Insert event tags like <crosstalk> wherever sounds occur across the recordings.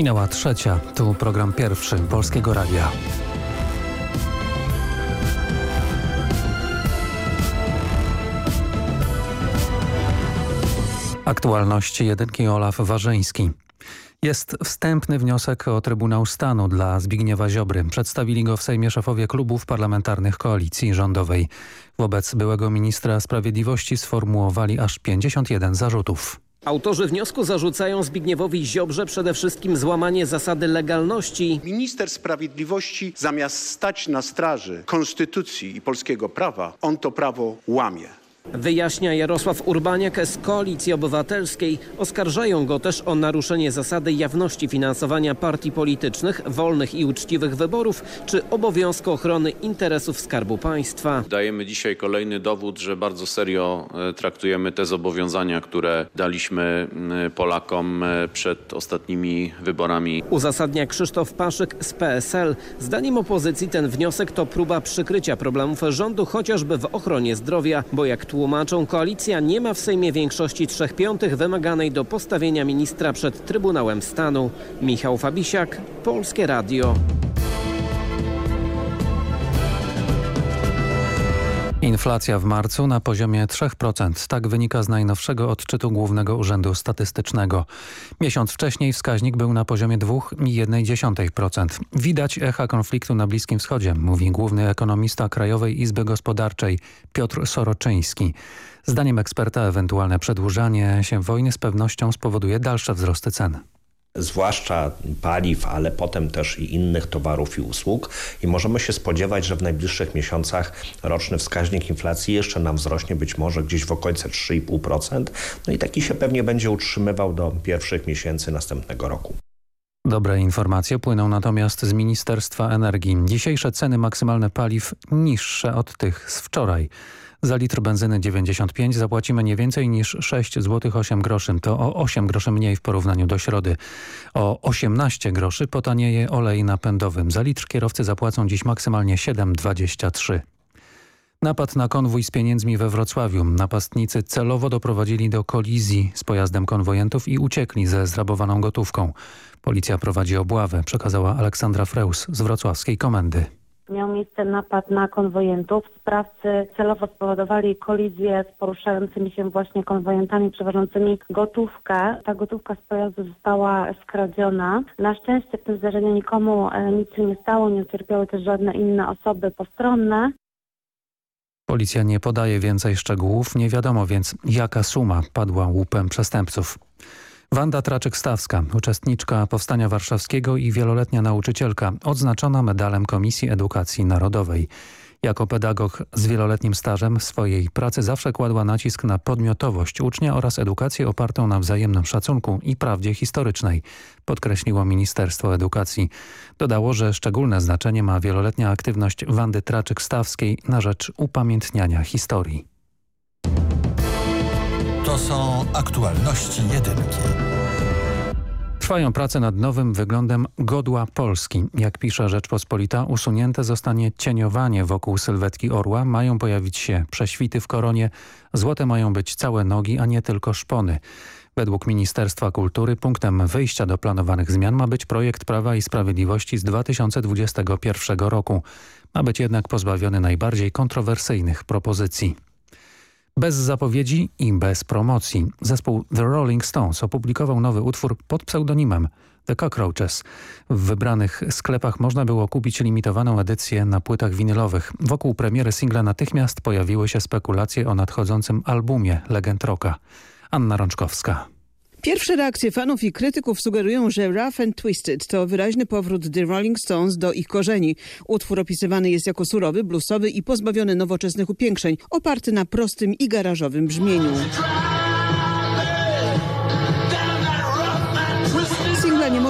Minęła trzecia, tu program pierwszy Polskiego Radia. Aktualności jedynki Olaf Warzyński. Jest wstępny wniosek o Trybunał Stanu dla Zbigniewa Ziobry. Przedstawili go w Sejmie szefowie klubów parlamentarnych koalicji rządowej. Wobec byłego ministra sprawiedliwości sformułowali aż 51 zarzutów. Autorzy wniosku zarzucają Zbigniewowi Ziobrze przede wszystkim złamanie zasady legalności. Minister Sprawiedliwości zamiast stać na straży konstytucji i polskiego prawa, on to prawo łamie. Wyjaśnia Jarosław Urbaniak z Koalicji Obywatelskiej. Oskarżają go też o naruszenie zasady jawności finansowania partii politycznych, wolnych i uczciwych wyborów czy obowiązku ochrony interesów Skarbu Państwa. Dajemy dzisiaj kolejny dowód, że bardzo serio e, traktujemy te zobowiązania, które daliśmy Polakom e, przed ostatnimi wyborami. Uzasadnia Krzysztof Paszyk z PSL. Zdaniem opozycji ten wniosek to próba przykrycia problemów rządu chociażby w ochronie zdrowia, bo jak tłumaczą, koalicja nie ma w Sejmie większości trzech piątych wymaganej do postawienia ministra przed Trybunałem Stanu. Michał Fabisiak, Polskie Radio. Inflacja w marcu na poziomie 3%. Tak wynika z najnowszego odczytu Głównego Urzędu Statystycznego. Miesiąc wcześniej wskaźnik był na poziomie 2,1%. Widać echa konfliktu na Bliskim Wschodzie, mówi główny ekonomista Krajowej Izby Gospodarczej Piotr Soroczyński. Zdaniem eksperta ewentualne przedłużanie się wojny z pewnością spowoduje dalsze wzrosty cen zwłaszcza paliw, ale potem też i innych towarów i usług i możemy się spodziewać, że w najbliższych miesiącach roczny wskaźnik inflacji jeszcze nam wzrośnie być może gdzieś w okolice 3,5%. No i taki się pewnie będzie utrzymywał do pierwszych miesięcy następnego roku. Dobre informacje płyną natomiast z Ministerstwa Energii. Dzisiejsze ceny maksymalne paliw niższe od tych z wczoraj. Za litr benzyny 95 zapłacimy nie więcej niż 6 zł 8 groszy. To o 8 groszy mniej w porównaniu do środy. O 18 groszy potanieje olej napędowy. Za litr kierowcy zapłacą dziś maksymalnie 7,23. Napad na konwój z pieniędzmi we Wrocławiu. Napastnicy celowo doprowadzili do kolizji z pojazdem konwojentów i uciekli ze zrabowaną gotówką. Policja prowadzi obławę, przekazała Aleksandra Freus z wrocławskiej komendy. Miał miejsce napad na konwojentów. Sprawcy celowo spowodowali kolizję z poruszającymi się właśnie konwojentami przewożącymi gotówkę. Ta gotówka z pojazdu została skradziona. Na szczęście w tym zdarzeniu nikomu e, nic się nie stało, nie ucierpiały też żadne inne osoby postronne. Policja nie podaje więcej szczegółów, nie wiadomo więc jaka suma padła łupem przestępców. Wanda Traczyk-Stawska, uczestniczka Powstania Warszawskiego i wieloletnia nauczycielka, odznaczona medalem Komisji Edukacji Narodowej. Jako pedagog z wieloletnim stażem w swojej pracy zawsze kładła nacisk na podmiotowość ucznia oraz edukację opartą na wzajemnym szacunku i prawdzie historycznej, podkreśliło Ministerstwo Edukacji. Dodało, że szczególne znaczenie ma wieloletnia aktywność Wandy Traczyk-Stawskiej na rzecz upamiętniania historii. To są aktualności jedynki. Trwają prace nad nowym wyglądem godła Polski. Jak pisze Rzeczpospolita, usunięte zostanie cieniowanie wokół sylwetki orła. Mają pojawić się prześwity w koronie. Złote mają być całe nogi, a nie tylko szpony. Według Ministerstwa Kultury punktem wyjścia do planowanych zmian ma być projekt Prawa i Sprawiedliwości z 2021 roku. Ma być jednak pozbawiony najbardziej kontrowersyjnych propozycji. Bez zapowiedzi i bez promocji. Zespół The Rolling Stones opublikował nowy utwór pod pseudonimem The Cockroaches. W wybranych sklepach można było kupić limitowaną edycję na płytach winylowych. Wokół premiery singla natychmiast pojawiły się spekulacje o nadchodzącym albumie Legend Rocka. Anna Rączkowska. Pierwsze reakcje fanów i krytyków sugerują, że Rough and Twisted to wyraźny powrót The Rolling Stones do ich korzeni. Utwór opisywany jest jako surowy, bluesowy i pozbawiony nowoczesnych upiększeń, oparty na prostym i garażowym brzmieniu.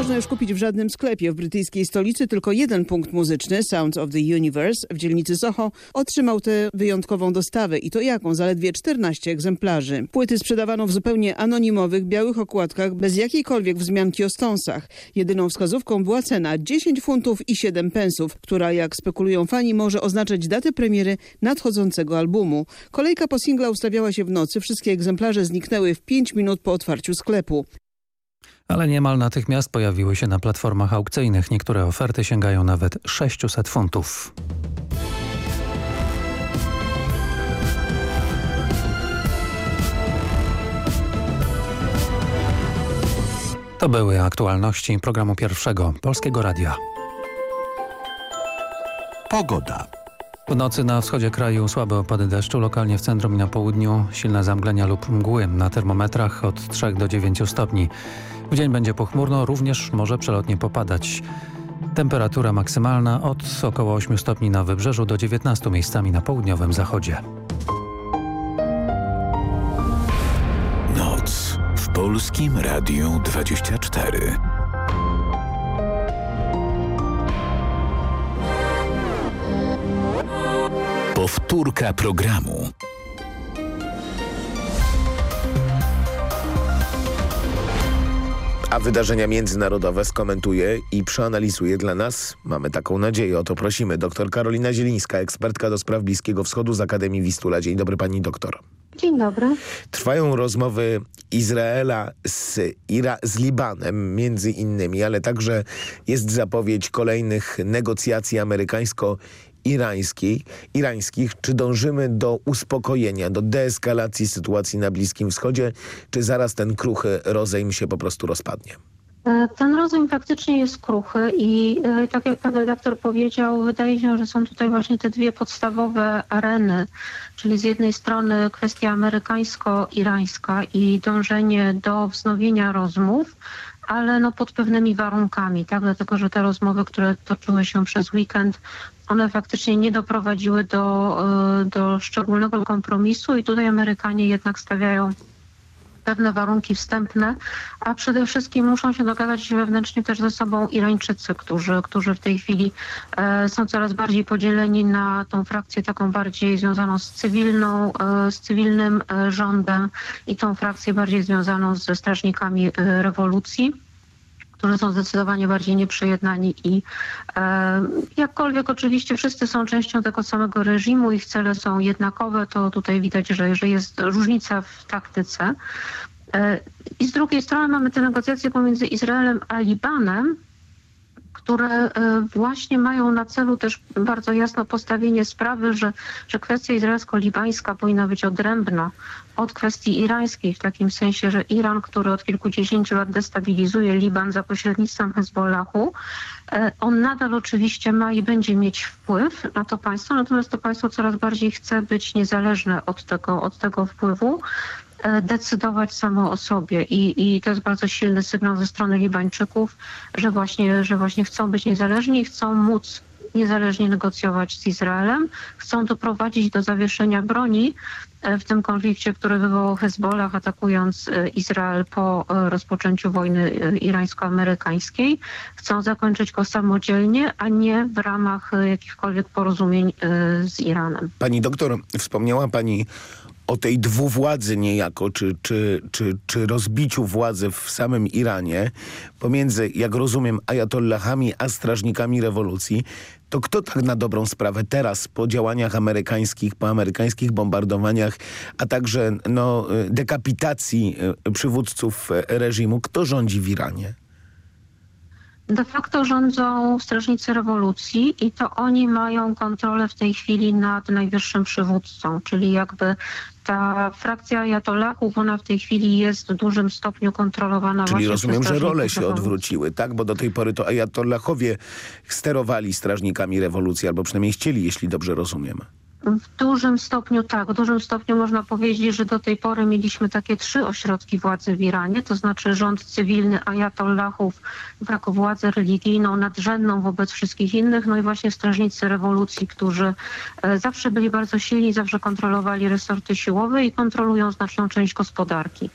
Można już kupić w żadnym sklepie. W brytyjskiej stolicy tylko jeden punkt muzyczny, Sounds of the Universe, w dzielnicy Soho, otrzymał tę wyjątkową dostawę i to jaką? Zaledwie 14 egzemplarzy. Płyty sprzedawano w zupełnie anonimowych, białych okładkach, bez jakiejkolwiek wzmianki o stąsach. Jedyną wskazówką była cena 10 funtów i 7 pensów, która, jak spekulują fani, może oznaczać datę premiery nadchodzącego albumu. Kolejka po singla ustawiała się w nocy, wszystkie egzemplarze zniknęły w 5 minut po otwarciu sklepu. Ale niemal natychmiast pojawiły się na platformach aukcyjnych. Niektóre oferty sięgają nawet 600 funtów. To były aktualności programu pierwszego Polskiego Radia. Pogoda. W nocy na wschodzie kraju słabe opady deszczu, lokalnie w centrum i na południu silne zamglenia lub mgły. Na termometrach od 3 do 9 stopni. W dzień będzie pochmurno, również może przelotnie popadać. Temperatura maksymalna od około 8 stopni na wybrzeżu do 19 miejscami na południowym zachodzie. Noc w Polskim Radiu 24. Powtórka programu. A wydarzenia międzynarodowe skomentuje i przeanalizuje dla nas, mamy taką nadzieję, o to prosimy, dr Karolina Zielińska, ekspertka do spraw Bliskiego Wschodu z Akademii Wistula. Dzień dobry pani doktor. Dzień dobry. Trwają rozmowy Izraela z, Ira z Libanem między innymi, ale także jest zapowiedź kolejnych negocjacji amerykańsko irańskiej, irańskich, czy dążymy do uspokojenia, do deeskalacji sytuacji na Bliskim Wschodzie, czy zaraz ten kruchy rozejm się po prostu rozpadnie? E, Ten rozejm faktycznie jest kruchy i e, tak jak pan redaktor powiedział, wydaje się, że są tutaj właśnie te dwie podstawowe areny, czyli z jednej strony kwestia amerykańsko-irańska i dążenie do wznowienia rozmów, ale no pod pewnymi warunkami, tak? Dlatego, że te rozmowy, które toczyły się przez weekend, one faktycznie nie doprowadziły do, e, do szczególnego kompromisu i tutaj Amerykanie jednak stawiają pewne warunki wstępne, a przede wszystkim muszą się dogadać wewnętrznie też ze sobą Irańczycy, którzy, którzy w tej chwili e, są coraz bardziej podzieleni na tą frakcję taką bardziej związaną z cywilną, e, z cywilnym e, rządem i tą frakcję bardziej związaną ze strażnikami e, rewolucji którzy są zdecydowanie bardziej nieprzejednani i e, jakkolwiek oczywiście wszyscy są częścią tego samego reżimu, ich cele są jednakowe, to tutaj widać, że, że jest różnica w taktyce. E, I z drugiej strony mamy te negocjacje pomiędzy Izraelem a Libanem, które e, właśnie mają na celu też bardzo jasno postawienie sprawy, że, że kwestia izraelsko-libańska powinna być odrębna od kwestii irańskiej, w takim sensie, że Iran, który od kilkudziesięciu lat destabilizuje Liban za pośrednictwem Hezbollahu, e, on nadal oczywiście ma i będzie mieć wpływ na to państwo, natomiast to państwo coraz bardziej chce być niezależne od tego, od tego wpływu decydować samo o sobie I, i to jest bardzo silny sygnał ze strony Libańczyków, że właśnie, że właśnie chcą być niezależni i chcą móc niezależnie negocjować z Izraelem, chcą doprowadzić do zawieszenia broni e, w tym konflikcie, który wywołał Hezbollah atakując e, Izrael po e, rozpoczęciu wojny e, irańsko-amerykańskiej. Chcą zakończyć go samodzielnie, a nie w ramach e, jakichkolwiek porozumień e, z Iranem. Pani doktor, wspomniała pani o tej dwuwładzy niejako, czy, czy, czy, czy rozbiciu władzy w samym Iranie pomiędzy, jak rozumiem, ajatollahami a strażnikami rewolucji, to kto tak na dobrą sprawę teraz po działaniach amerykańskich, po amerykańskich bombardowaniach, a także no, dekapitacji y, przywódców y, reżimu, kto rządzi w Iranie? De facto rządzą strażnicy rewolucji i to oni mają kontrolę w tej chwili nad najwyższym przywódcą, czyli jakby ta frakcja ajatollahów, ona w tej chwili jest w dużym stopniu kontrolowana Czyli rozumiem, że role się odwróciły, tak? Bo do tej pory to ajatollahowie sterowali strażnikami rewolucji, albo przynajmniej chcieli, jeśli dobrze rozumiem. W dużym stopniu tak, w dużym stopniu można powiedzieć, że do tej pory mieliśmy takie trzy ośrodki władzy w Iranie, to znaczy rząd cywilny ajatollahów jako władzę religijną nadrzędną wobec wszystkich innych, no i właśnie strażnicy rewolucji, którzy e, zawsze byli bardzo silni, zawsze kontrolowali resorty siłowe i kontrolują znaczną część gospodarki.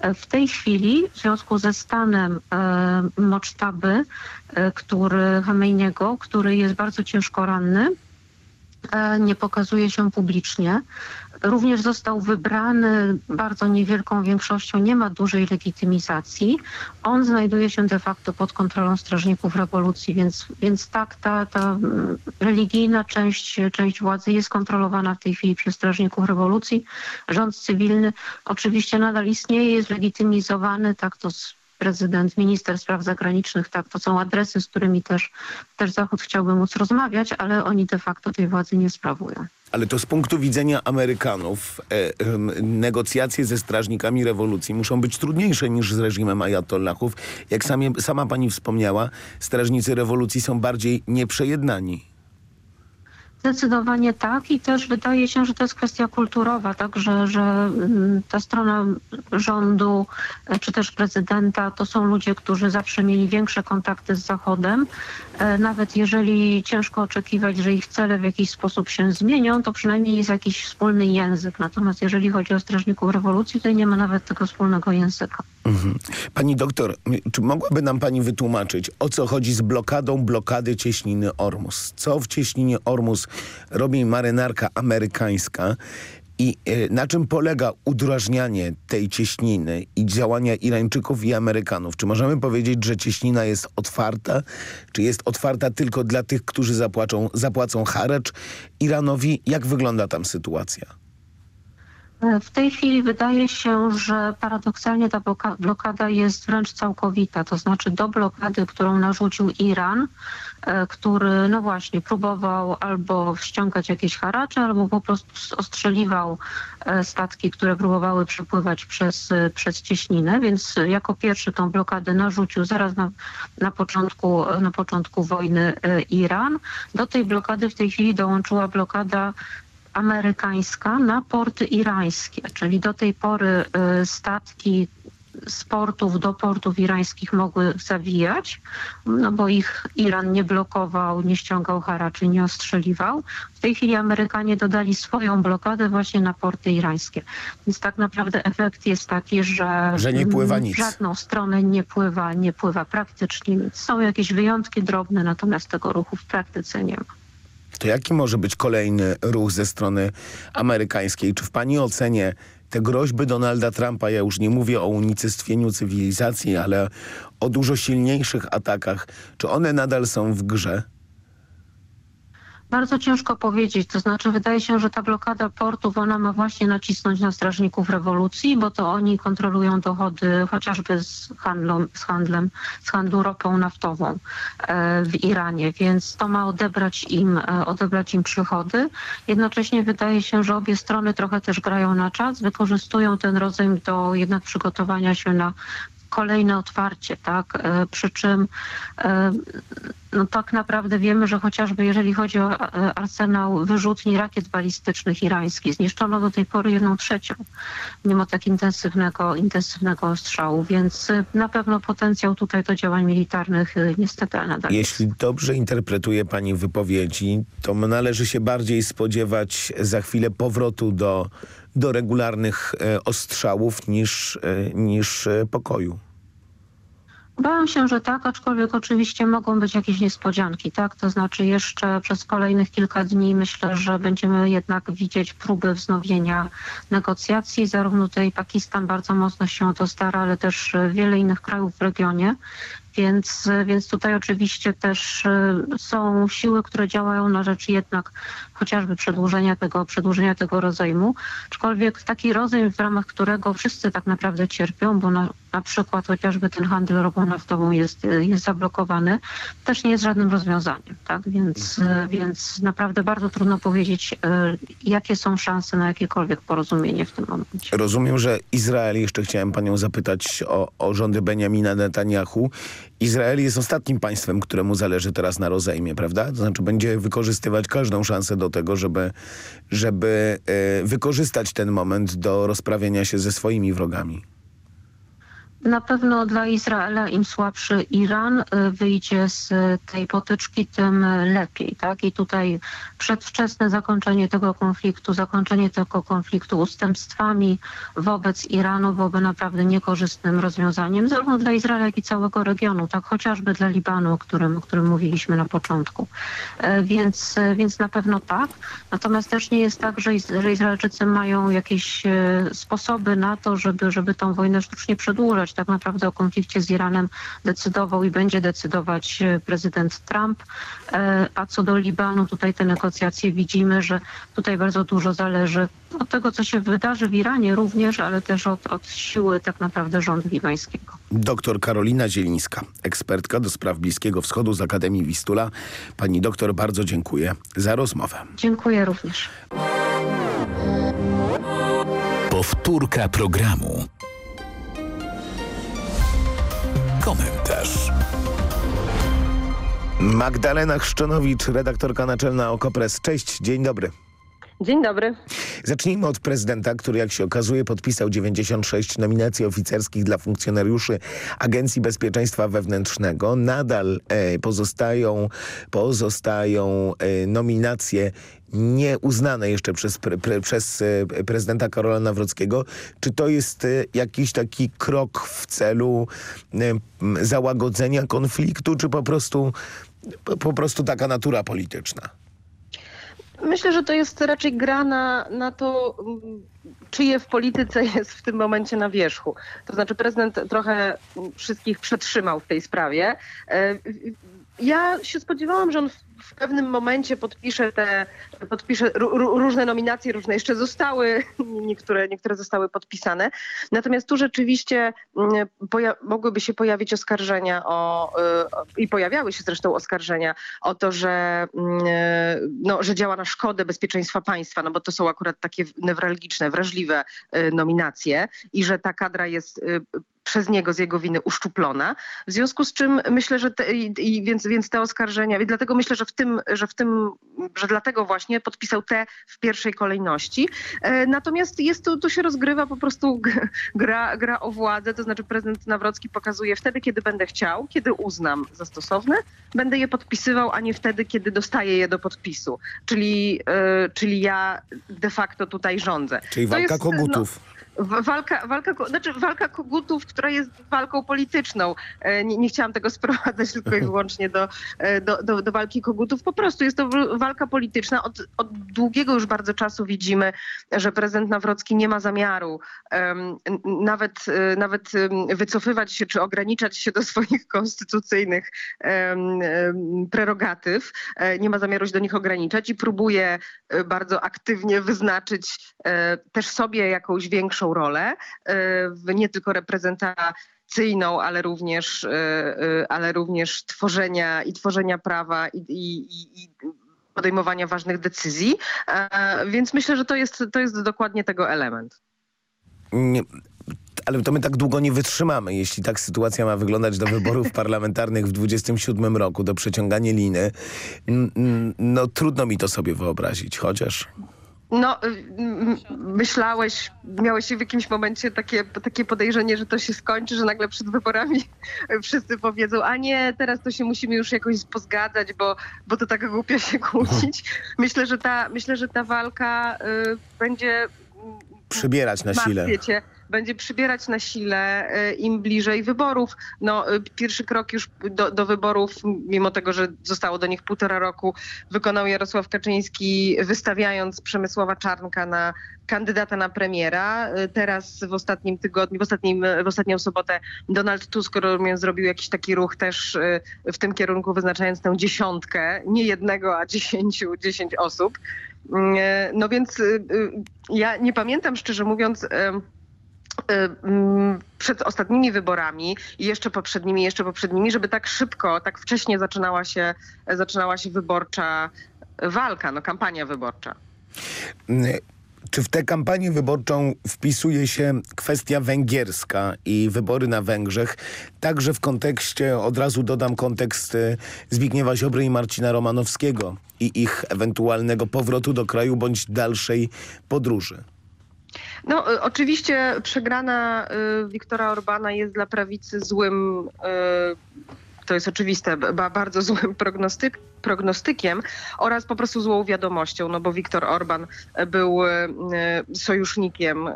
E, W tej chwili w związku ze stanem e, Mocztaby, e, który Hamejniego, który jest bardzo ciężko ranny, nie pokazuje się publicznie. Również został wybrany bardzo niewielką większością, nie ma dużej legitymizacji. On znajduje się de facto pod kontrolą strażników rewolucji, więc, więc tak, ta, ta mm, religijna część, część władzy jest kontrolowana w tej chwili przez strażników rewolucji. Rząd cywilny oczywiście nadal istnieje, jest legitymizowany, tak to prezydent, minister spraw zagranicznych, tak, to są adresy, z którymi też, też Zachód chciałby móc rozmawiać, ale oni de facto tej władzy nie sprawują. Ale to z punktu widzenia Amerykanów e, em, negocjacje ze strażnikami rewolucji muszą być trudniejsze niż z reżimem ajatollahów. Jak sama pani wspomniała, strażnicy rewolucji są bardziej nieprzejednani. Zdecydowanie tak i też wydaje się, że to jest kwestia kulturowa, tak, że, że mm, ta strona rządu e, czy też prezydenta to są ludzie, którzy zawsze mieli większe kontakty z Zachodem. E, Nawet jeżeli ciężko oczekiwać, że ich cele w jakiś sposób się zmienią, to przynajmniej jest jakiś wspólny język. Natomiast jeżeli chodzi o strażników rewolucji, to nie ma nawet tego wspólnego języka. Mhm. Pani doktor, czy mogłaby nam pani wytłumaczyć, o co chodzi z blokadą blokady cieśniny Ormus? Co w cieśninie Ormus robi marynarka amerykańska i e, na czym polega udrażnianie tej cieśniny i działania Irańczyków i Amerykanów? Czy możemy powiedzieć, że cieśnina jest otwarta? Czy jest otwarta tylko dla tych, którzy zapłacą, zapłacą harecz Iranowi? Jak wygląda tam sytuacja? W tej chwili wydaje się, że paradoksalnie ta bloka- blokada jest wręcz całkowita, to znaczy do blokady, którą narzucił Iran, e, który no właśnie próbował albo ściągać jakieś haracze, albo po prostu ostrzeliwał e, statki, które próbowały przepływać przez, e, przez cieśninę, więc jako pierwszy tą blokadę narzucił zaraz na, na, początku, na początku wojny Iran. Do tej blokady w tej chwili dołączyła blokada amerykańska na porty irańskie, czyli do tej pory y, statki z portów do portów irańskich mogły zawijać, no bo ich Iran nie blokował, nie ściągał haraczy, nie ostrzeliwał. W tej chwili Amerykanie dodali swoją blokadę właśnie na porty irańskie. Więc tak naprawdę efekt jest taki, że, Że nie pływa nic. żadną stronę nie pływa, nie pływa praktycznie nic. Są jakieś wyjątki drobne, natomiast tego ruchu w praktyce nie ma. To jaki może być kolejny ruch ze strony amerykańskiej? Czy w pani ocenie te groźby Donalda Trumpa, ja już nie mówię o unicestwieniu cywilizacji, ale o dużo silniejszych atakach, czy one nadal są w grze? Bardzo ciężko powiedzieć, to znaczy wydaje się, że ta blokada portów, ona ma właśnie nacisnąć na strażników rewolucji, bo to oni kontrolują dochody chociażby z, handlą, z handlem, z handlu ropą naftową e, w Iranie, więc to ma odebrać im, e, odebrać im przychody. Jednocześnie wydaje się, że obie strony trochę też grają na czas, wykorzystują ten rozejm do jednak przygotowania się na kolejne otwarcie, tak? E, Przy czym e, no tak naprawdę wiemy, że chociażby jeżeli chodzi o e, arsenał wyrzutni rakiet balistycznych irańskich, zniszczono do tej pory jedną trzecią, mimo tak intensywnego, intensywnego ostrzału, więc na pewno potencjał tutaj do działań militarnych niestety nadal. Jeśli dobrze interpretuje pani wypowiedzi, to należy się bardziej spodziewać za chwilę powrotu do, do regularnych e, ostrzałów niż, e, niż e, pokoju. Bałam się, że tak, aczkolwiek oczywiście mogą być jakieś niespodzianki, tak? To znaczy jeszcze przez kolejnych kilka dni myślę, że będziemy jednak widzieć próby wznowienia negocjacji. Zarówno tutaj Pakistan bardzo mocno się o to stara, ale też wiele innych krajów w regionie. Więc, więc tutaj oczywiście też e, są siły, które działają na rzecz jednak chociażby przedłużenia tego, przedłużenia tego rozejmu. Aczkolwiek taki rozejm, w ramach którego wszyscy tak naprawdę cierpią, bo na, na przykład chociażby ten handel ropą naftową jest, e, jest zablokowany, też nie jest żadnym rozwiązaniem. Tak? Więc, e, więc naprawdę bardzo trudno powiedzieć, jakie są szanse na jakiekolwiek porozumienie w tym momencie. Rozumiem, że Izrael, jeszcze chciałem panią zapytać o, o rządy Benjamina Netanyahu. Izrael jest ostatnim państwem, któremu zależy teraz na rozejmie, prawda? To znaczy będzie wykorzystywać każdą szansę do tego, żeby, żeby e, wykorzystać ten moment do rozprawienia się ze swoimi wrogami. Na pewno dla Izraela im słabszy Iran y, wyjdzie z tej potyczki, tym lepiej. Tak? I tutaj przedwczesne zakończenie tego konfliktu, zakończenie tego konfliktu ustępstwami wobec Iranu byłoby naprawdę niekorzystnym rozwiązaniem, zarówno dla Izraela, jak i całego regionu, tak chociażby dla Libanu, o którym, o którym mówiliśmy na początku. E, Więc, e, więc na pewno tak. Natomiast też nie jest tak, że, Iz- że Izraelczycy mają jakieś e, sposoby na to, żeby, żeby tą wojnę sztucznie przedłużać. Decydować tak naprawdę o konflikcie z Iranem, decydował i będzie decydować e, prezydent Trump. E, A co do Libanu, tutaj te negocjacje widzimy, że tutaj bardzo dużo zależy od tego, co się wydarzy w Iranie również, ale też od, od siły tak naprawdę rządu libańskiego. Doktor Karolina Zielińska, ekspertka do spraw Bliskiego Wschodu z Akademii Wistula. Pani doktor, bardzo dziękuję za rozmowę. Dziękuję również. Powtórka programu. Komentarz. Magdalena Chrzczonowicz, redaktorka naczelna Okopres. Cześć, dzień dobry. Dzień dobry. Zacznijmy od prezydenta, który jak się okazuje podpisał 96 nominacji oficerskich dla funkcjonariuszy Agencji Bezpieczeństwa Wewnętrznego. Nadal e, pozostają, pozostają e, nominacje nieuznane jeszcze przez, pre, pre, przez e, prezydenta Karola Nawrockiego. Czy to jest e, jakiś taki krok w celu e, załagodzenia konfliktu, czy po prostu, po, prostu taka natura polityczna? Myślę, że to jest raczej gra na, na to, czyje w polityce jest w tym momencie na wierzchu. To znaczy prezydent trochę wszystkich przetrzymał w tej sprawie. Ja się spodziewałam, że on w- pewnym momencie podpisze te, ró- różne nominacje, różne jeszcze zostały, <laughs> niektóre, niektóre zostały podpisane. Natomiast tu rzeczywiście mm, mogłyby się pojawić oskarżenia o, y, o, i pojawiały się zresztą oskarżenia o to, że, mm, no, że działa na szkodę bezpieczeństwa państwa, no bo to są akurat takie newralgiczne, wrażliwe y, nominacje i że ta kadra jest y, przez niego z jego winy uszczuplona. W związku z czym myślę, że te, i, więc, więc te oskarżenia, i dlatego myślę, że w tym, że w tym, że dlatego właśnie podpisał te w pierwszej kolejności. E, natomiast jest tu, tu się rozgrywa po prostu gra, gra o władzę, to znaczy prezydent Nawrocki pokazuje wtedy, kiedy będę chciał, kiedy uznam za stosowne, będę je podpisywał, a nie wtedy, kiedy dostaję je do podpisu. Czyli, e, czyli ja de facto tutaj rządzę. Czyli To walka jest, no, kogutów. w- Walka, walka, znaczy walka kogutów, która jest walką polityczną. E, Nie, nie chciałam tego <laughs> sprowadzać tylko i wyłącznie do, e, do, do, do walki kogutów. Po prostu jest to walka polityczna. Od, od długiego już bardzo czasu widzimy, że prezydent Nawrocki nie ma zamiaru n- nawet, e, nawet wycofywać się czy ograniczać się do swoich <laughs> konstytucyjnych em, prerogatyw. Nie ma zamiaru się do nich ograniczać i próbuje bardzo aktywnie wyznaczyć e, też sobie jakąś większą rolę, nie tylko reprezentacyjną, ale również, e, e, ale również tworzenia i tworzenia prawa i, i, i- podejmowania ważnych decyzji. E, Więc myślę, że to jest, to jest dokładnie tego element. Nie, ale to my tak długo nie wytrzymamy, jeśli tak sytuacja ma wyglądać do wyborów <laughs> parlamentarnych w 27 roku, do przeciągania liny. No trudno mi to sobie wyobrazić, chociaż... No, y, myślałeś, miałeś w jakimś momencie takie, takie podejrzenie, że to się skończy, że nagle przed wyborami <laughs> wszyscy powiedzą, a nie, teraz to się musimy już jakoś pozgadzać, bo, bo to tak głupio się kłócić. Myślę, że ta, myślę, że ta walka y, będzie Przybierać na sile. Wiecie, będzie przybierać na sile y, im bliżej wyborów. No, y, pierwszy krok już do, do wyborów, mimo tego, że zostało do nich półtora roku, wykonał Jarosław Kaczyński, wystawiając Przemysława Czarnka na kandydata na premiera. Y, Teraz w ostatnim tygodniu, w, ostatnim, w ostatnią sobotę Donald Tusk zrobił jakiś taki ruch też w tym kierunku, wyznaczając tę dziesiątkę, nie jednego, a dziesięciu, dziesięć osób. No więc ja nie pamiętam szczerze mówiąc przed ostatnimi wyborami i jeszcze poprzednimi, jeszcze poprzednimi, żeby tak szybko, tak wcześnie zaczynała się, zaczynała się wyborcza walka, no kampania wyborcza. N- Czy w tę kampanię wyborczą wpisuje się kwestia węgierska i wybory na Węgrzech? Także w kontekście, od razu dodam kontekst e, Zbigniewa Ziobry i Marcina Romanowskiego i ich ewentualnego powrotu do kraju bądź dalszej podróży. No y, oczywiście przegrana y, Wiktora Orbana jest dla prawicy złym, y, to jest oczywiste, ba, bardzo <laughs> złym prognostyk, prognostykiem oraz po prostu złą wiadomością, no bo Viktor Orban był y, sojusznikiem,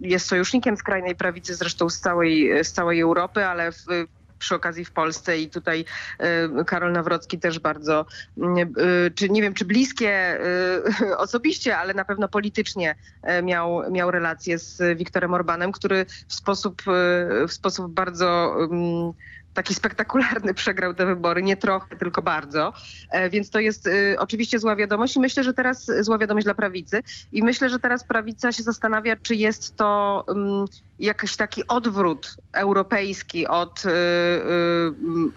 jest sojusznikiem skrajnej prawicy zresztą z całej, z całej Europy, ale w, przy okazji w Polsce i tutaj y, Karol Nawrocki też bardzo, y, czy nie wiem, czy bliskie y, <laughs> osobiście, ale na pewno politycznie y, miał, miał relacje z Wiktorem Orbanem, który w sposób, w sposób bardzo ym, taki spektakularny <laughs> przegrał te wybory, nie trochę, tylko bardzo. E, Więc to jest oczywiście zła wiadomość i myślę, że teraz zła wiadomość dla prawicy i myślę, że teraz prawica się zastanawia, czy jest to um, jakiś taki odwrót europejski od, y, y,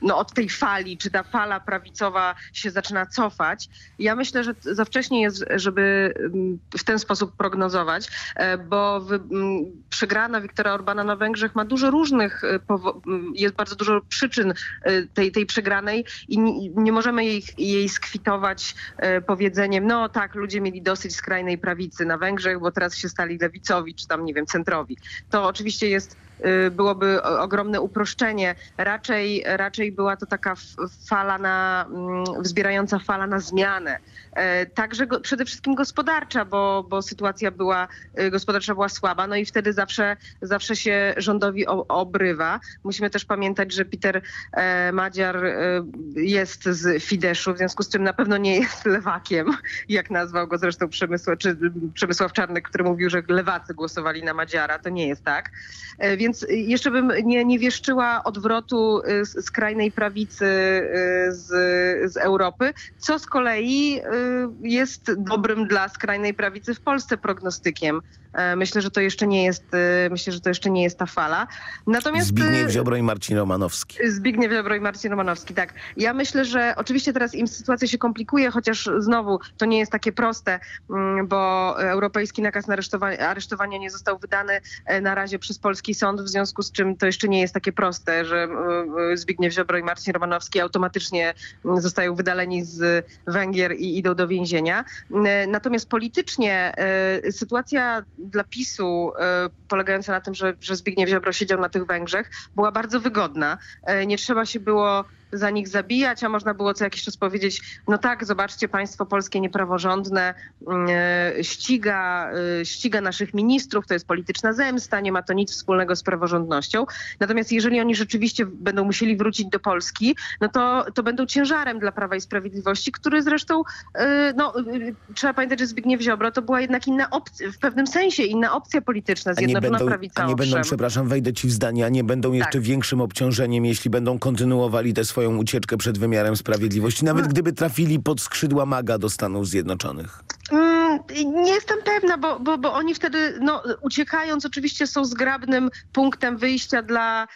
no, od tej fali, czy ta fala prawicowa się zaczyna cofać. Ja myślę, że za wcześnie jest, żeby ym, w ten sposób prognozować, e, bo przegrana Wiktora Orbana na Węgrzech ma dużo różnych, y, jest bardzo dużo przyczyn y, tej, tej przegranej i nie, nie możemy jej, jej skwitować e, powiedzeniem, no tak, ludzie mieli dosyć skrajnej prawicy na Węgrzech, bo teraz się stali lewicowi, czy tam, nie wiem, centrowi. To oczywiście jest byłoby o- ogromne uproszczenie. Raczej, raczej była to taka fala na, mm, wzbierająca fala na zmianę. E, Także go, przede wszystkim gospodarcza, bo, bo sytuacja była, y, gospodarcza była słaba, no i wtedy zawsze, zawsze się rządowi obrywa. Musimy też pamiętać, że Peter e, Madziar e, jest z Fideszu, w związku z czym na pewno nie jest lewakiem, jak nazwał go zresztą Przemysław, czy Przemysław Czarnek, który mówił, że lewacy głosowali na Madziara. To nie jest tak. E, Więc jeszcze bym nie, nie wieszczyła odwrotu y, skrajnej prawicy y, z, z Europy, co z kolei y, jest dobrym dla skrajnej prawicy w Polsce prognostykiem. E, Myślę, że to jeszcze nie jest, y, myślę, że to jeszcze nie jest ta fala. Natomiast Zbigniew y, Ziobro i Marcin Romanowski. Zbigniew Ziobro i Marcin Romanowski, tak. Ja myślę, że oczywiście teraz im sytuacja się komplikuje, chociaż znowu to nie jest takie proste, mm, bo europejski nakaz na aresztowania, aresztowania nie został wydany e, na razie przez polski sąd, w związku z czym to jeszcze nie jest takie proste, że e, Zbigniew Ziobro i Marcin Romanowski automatycznie mm, zostają wydaleni z Węgier i idą do więzienia. E, Natomiast politycznie e, sytuacja dla PiSu e, polegająca na tym, że, że Zbigniew Ziobro siedział na tych Węgrzech, była bardzo wygodna. E, Nie trzeba się było za nich zabijać, a można było co jakiś czas powiedzieć, no tak, zobaczcie państwo polskie niepraworządne mm, e, ściga, e, ściga naszych ministrów, to jest polityczna zemsta, nie ma to nic wspólnego z praworządnością. Natomiast jeżeli oni rzeczywiście będą musieli wrócić do Polski, no to, to będą ciężarem dla Prawa i Sprawiedliwości, który zresztą, e, no trzeba pamiętać, że Zbigniew Ziobro to była jednak inna opcja, w pewnym sensie inna opcja polityczna, Zjednoczona Prawica, a nie będą owszem. przepraszam, wejdę ci w zdanie, a nie będą jeszcze Tak. większym obciążeniem, jeśli będą kontynuowali tę swoją ucieczkę przed wymiarem sprawiedliwości, nawet No. gdyby trafili pod skrzydła maga do Stanów Zjednoczonych. Mm, Nie jestem pewna, bo, bo, bo oni wtedy, no, uciekając, oczywiście są zgrabnym punktem wyjścia dla,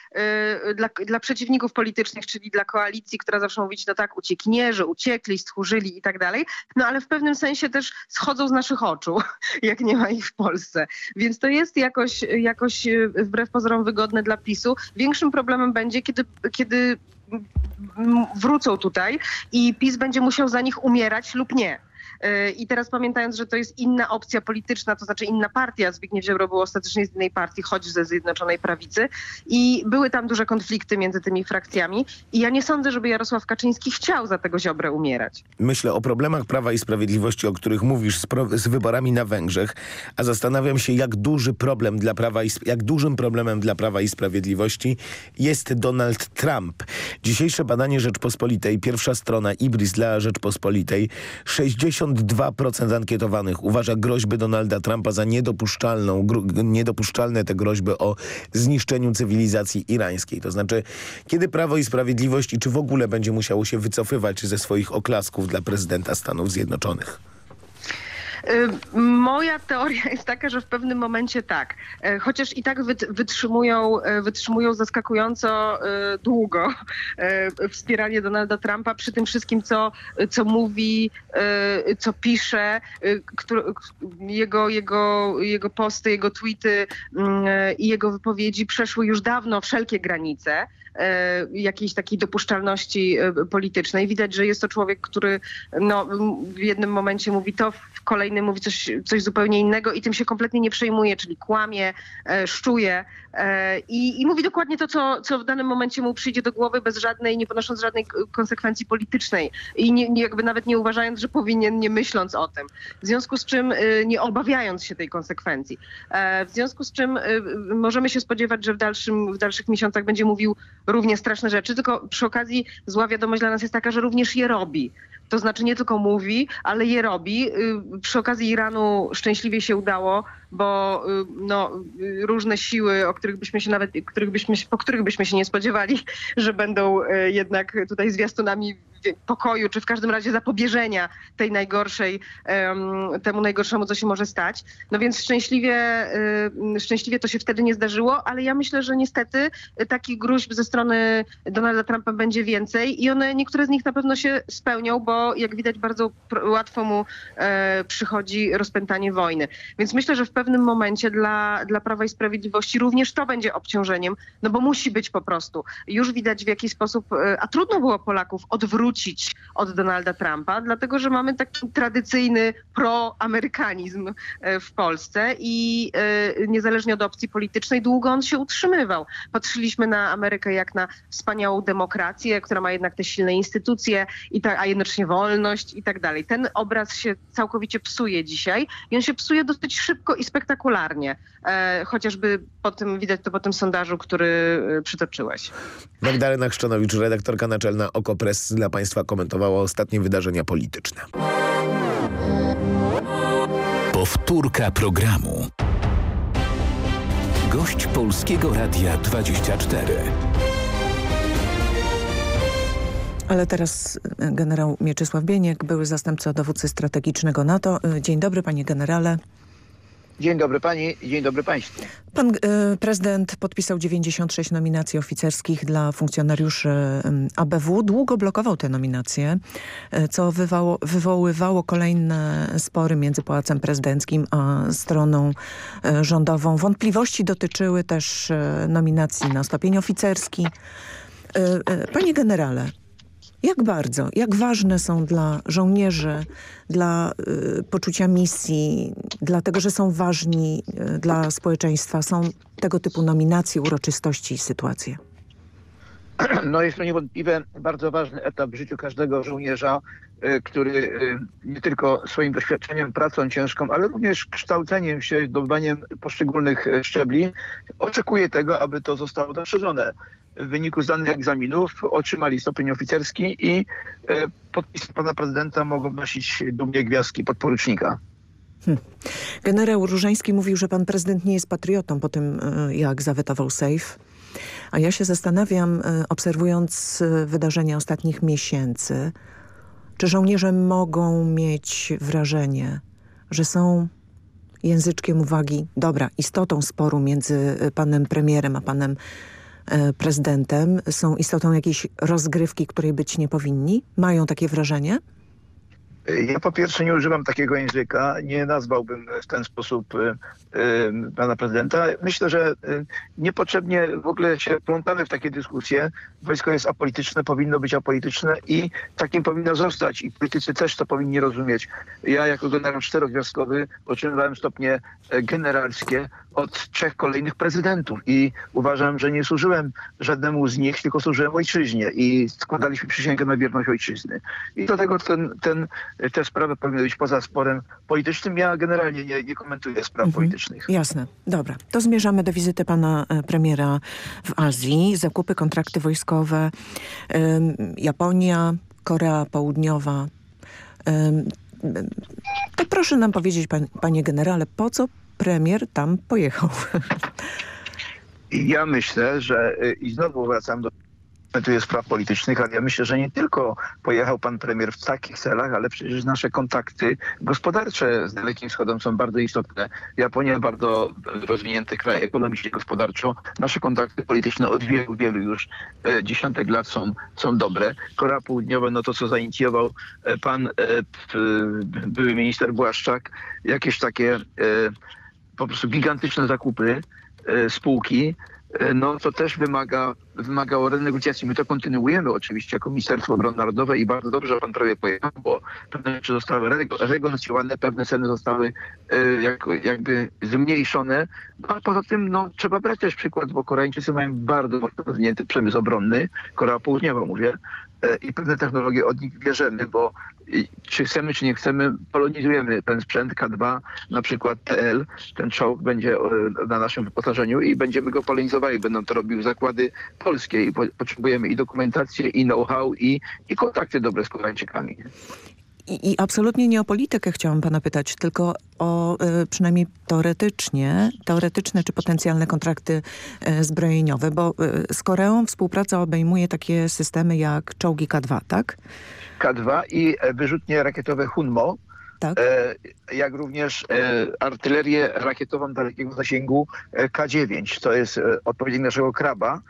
y, dla, dla przeciwników politycznych, czyli dla koalicji, która zawsze mówić, no tak, uciekinierzy, uciekli, stchórzyli i tak dalej, no ale w pewnym sensie też schodzą z naszych oczu, <laughs> jak nie ma ich w Polsce. Więc to jest jakoś, jakoś y, wbrew pozorom wygodne dla PiSu. Większym problemem będzie, kiedy, kiedy mm, wrócą tutaj i PiS będzie musiał za nich umierać lub nie. Yy, I teraz pamiętając, że to jest inna opcja polityczna, to znaczy inna partia, Zbigniew Ziobro był ostatecznie z innej partii, choć ze Zjednoczonej Prawicy i były tam duże konflikty między tymi frakcjami i ja nie sądzę, żeby Jarosław Kaczyński chciał za tego Ziobrę umierać. Myślę o problemach Prawa i Sprawiedliwości, o których mówisz z, z wyborami na Węgrzech, a zastanawiam się, jak duży problem dla Prawa i, jak dużym problemem dla Prawa i Sprawiedliwości jest Donald Trump. Dzisiejsze badanie Rzeczpospolitej, pierwsza strona Ibris dla Rzeczpospolitej, 62% ankietowanych uważa groźby Donalda Trumpa za niedopuszczalną, niedopuszczalne te groźby o zniszczeniu cywilizacji irańskiej. To znaczy, kiedy Prawo i Sprawiedliwość i czy w ogóle będzie musiało się wycofywać ze swoich oklasków dla prezydenta Stanów Zjednoczonych? Y, Moja teoria jest taka, że w pewnym momencie tak. E, Chociaż i tak wyt- wytrzymują, e, wytrzymują zaskakująco długo wspieranie Donalda Trumpa przy tym wszystkim, co, co mówi, co pisze. Jego, jego, jego posty, jego tweety mm, i jego wypowiedzi przeszły już dawno wszelkie granice jakiejś takiej dopuszczalności e, politycznej. Widać, że jest to człowiek, który no, w jednym momencie mówi to, w kolejnym mówi coś, coś zupełnie innego i tym się kompletnie nie przejmuje, czyli kłamie, e, szczuje e, i, i mówi dokładnie to, co, co w danym momencie mu przyjdzie do głowy bez żadnej, nie ponosząc żadnej konsekwencji politycznej i nie, nie, jakby nawet nie uważając, że powinien, nie myśląc o tym. W związku z czym e, nie obawiając się tej konsekwencji. E, w związku z czym e, możemy się spodziewać, że w, dalszym, w dalszych miesiącach będzie mówił równie straszne rzeczy, tylko przy okazji zła wiadomość dla nas jest taka, że również je robi. To znaczy nie tylko mówi, ale je robi. Y, Przy okazji Iranu szczęśliwie się udało, bo y, no, y, różne siły, o których byśmy się nawet, których byśmy, po których byśmy się nie spodziewali, <laughs> że będą jednak tutaj zwiastunami pokoju, czy w każdym razie zapobieżenia tej najgorszej, em, temu najgorszemu, co się może stać. No więc szczęśliwie, y, szczęśliwie to się wtedy nie zdarzyło, ale ja myślę, że niestety y, takich gruźb ze strony Donalda Trumpa będzie więcej i one, niektóre z nich na pewno się spełnią, bo jak widać bardzo łatwo mu e, przychodzi rozpętanie wojny. Więc myślę, że w pewnym momencie dla, dla Prawa i Sprawiedliwości również to będzie obciążeniem, no bo musi być po prostu. Już widać w jaki sposób, e, a trudno było Polaków odwrócić od Donalda Trumpa, dlatego że mamy taki tradycyjny proamerykanizm e, w Polsce i e, niezależnie od opcji politycznej długo on się utrzymywał. Patrzyliśmy na Amerykę jak na wspaniałą demokrację, która ma jednak te silne instytucje, i ta, a jednocześnie wolność i tak dalej. Ten obraz się całkowicie psuje dzisiaj i on się psuje dosyć szybko i spektakularnie. E, chociażby po tym, widać to po tym sondażu, który przytoczyłeś. Magdalena Chrzczanowicz, redaktorka naczelna OKO.press dla Państwa komentowała ostatnie wydarzenia polityczne. Powtórka programu. Gość Polskiego Radia 24. Ale teraz e, generał Mieczysław Bieniek, były zastępca dowódcy strategicznego NATO. E, Dzień dobry panie generale. Dzień dobry pani, dzień dobry państwu. Pan e, prezydent podpisał 96 nominacji oficerskich dla funkcjonariuszy ABW. Długo blokował te nominacje, e, co wywoływało kolejne spory między Pałacem Prezydenckim a stroną e, rządową. Wątpliwości dotyczyły też e, nominacji na stopień oficerski. Panie generale, jak bardzo, jak ważne są dla żołnierzy, dla y, poczucia misji, dlatego, że są ważni y, dla społeczeństwa, są tego typu nominacje, uroczystości i sytuacje? <clears throat> No jest to niewątpliwie bardzo ważny etap w życiu każdego żołnierza, y, który y, nie tylko swoim doświadczeniem, pracą ciężką, ale również kształceniem się, zdobywaniem poszczególnych y, szczebli oczekuje tego, aby to zostało dostrzeżone. W wyniku zdanych egzaminów otrzymali stopień oficerski i podpis pana prezydenta mogą nosić dumnie gwiazdki podporucznika. Generał Różański mówił, że pan prezydent nie jest patriotą po tym, jak zawetował sejf. A ja się zastanawiam, y, obserwując y, wydarzenia ostatnich miesięcy, czy żołnierze mogą mieć wrażenie, że są języczkiem uwagi, dobra, istotą sporu między y, panem premierem a panem e, prezydentem, są istotą jakiejś rozgrywki, której być nie powinni? Mają takie wrażenie? Ja po pierwsze nie używam takiego języka, nie nazwałbym w ten sposób y, y, pana prezydenta. Myślę, że y, niepotrzebnie w ogóle się plątamy w takie dyskusje. Wojsko jest apolityczne, powinno być apolityczne i takim powinno zostać i politycy też to powinni rozumieć. Ja jako generał czterogwiazdkowy otrzymywałem stopnie e, generalskie od trzech kolejnych prezydentów i uważam, że nie służyłem żadnemu z nich, tylko służyłem ojczyźnie i składaliśmy przysięgę na wierność ojczyzny. I dlatego ten, ten, te sprawy powinny być poza sporem politycznym. Ja generalnie nie, nie komentuję spraw politycznych. Jasne. Dobra. To zmierzamy do wizyty pana e, premiera w Azji. Zakupy, kontrakty wojskowe. Japonia, Korea Południowa. To proszę nam powiedzieć, pan, panie generale, po co premier tam pojechał? <laughs> Ja myślę, że y, i znowu wracam do tu spraw politycznych, ale ja myślę, że nie tylko pojechał pan premier w takich celach, ale przecież nasze kontakty gospodarcze z Dalekim Wschodem są bardzo istotne. Japonia bardzo rozwinięty kraj ekonomicznie, gospodarczo. Nasze kontakty polityczne od wielu, wielu już e, dziesiątek lat są, są dobre. Korea Południowa, no to co zainicjował e, pan e, p- były minister Błaszczak, jakieś takie e, po prostu gigantyczne zakupy e, spółki, no to też wymaga, wymagało renegocjacji. My to kontynuujemy oczywiście jako Ministerstwo Obrony Narodowej i bardzo dobrze, pan prawie pojechał, bo pewne rzeczy zostały renegocjowane, pewne ceny zostały e, jakby zmniejszone. No, a poza tym no, trzeba brać też przykład, bo Koreańczycy mają bardzo rozwinięty przemysł obronny, Korea Południowa mówię, e, i pewne technologie od nich bierzemy, bo czy chcemy, czy nie chcemy, polonizujemy ten sprzęt K2, na przykład TL, ten czołg będzie e, na naszym wyposażeniu i będziemy go polonizowali. Będą to robiły zakłady polskie i po, potrzebujemy i dokumentację, i know-how, i, i kontakty dobre z Koreańczykami. I, I, absolutnie nie o politykę chciałam pana pytać, tylko o y, przynajmniej teoretycznie, teoretyczne czy potencjalne kontrakty y, zbrojeniowe, bo y, z Koreą współpraca obejmuje takie systemy jak czołgi K2, tak? K2 i wyrzutnie rakietowe Hunmo, tak. E, jak również e, artylerię rakietową dalekiego zasięgu e, K9, to jest e, odpowiednik naszego kraba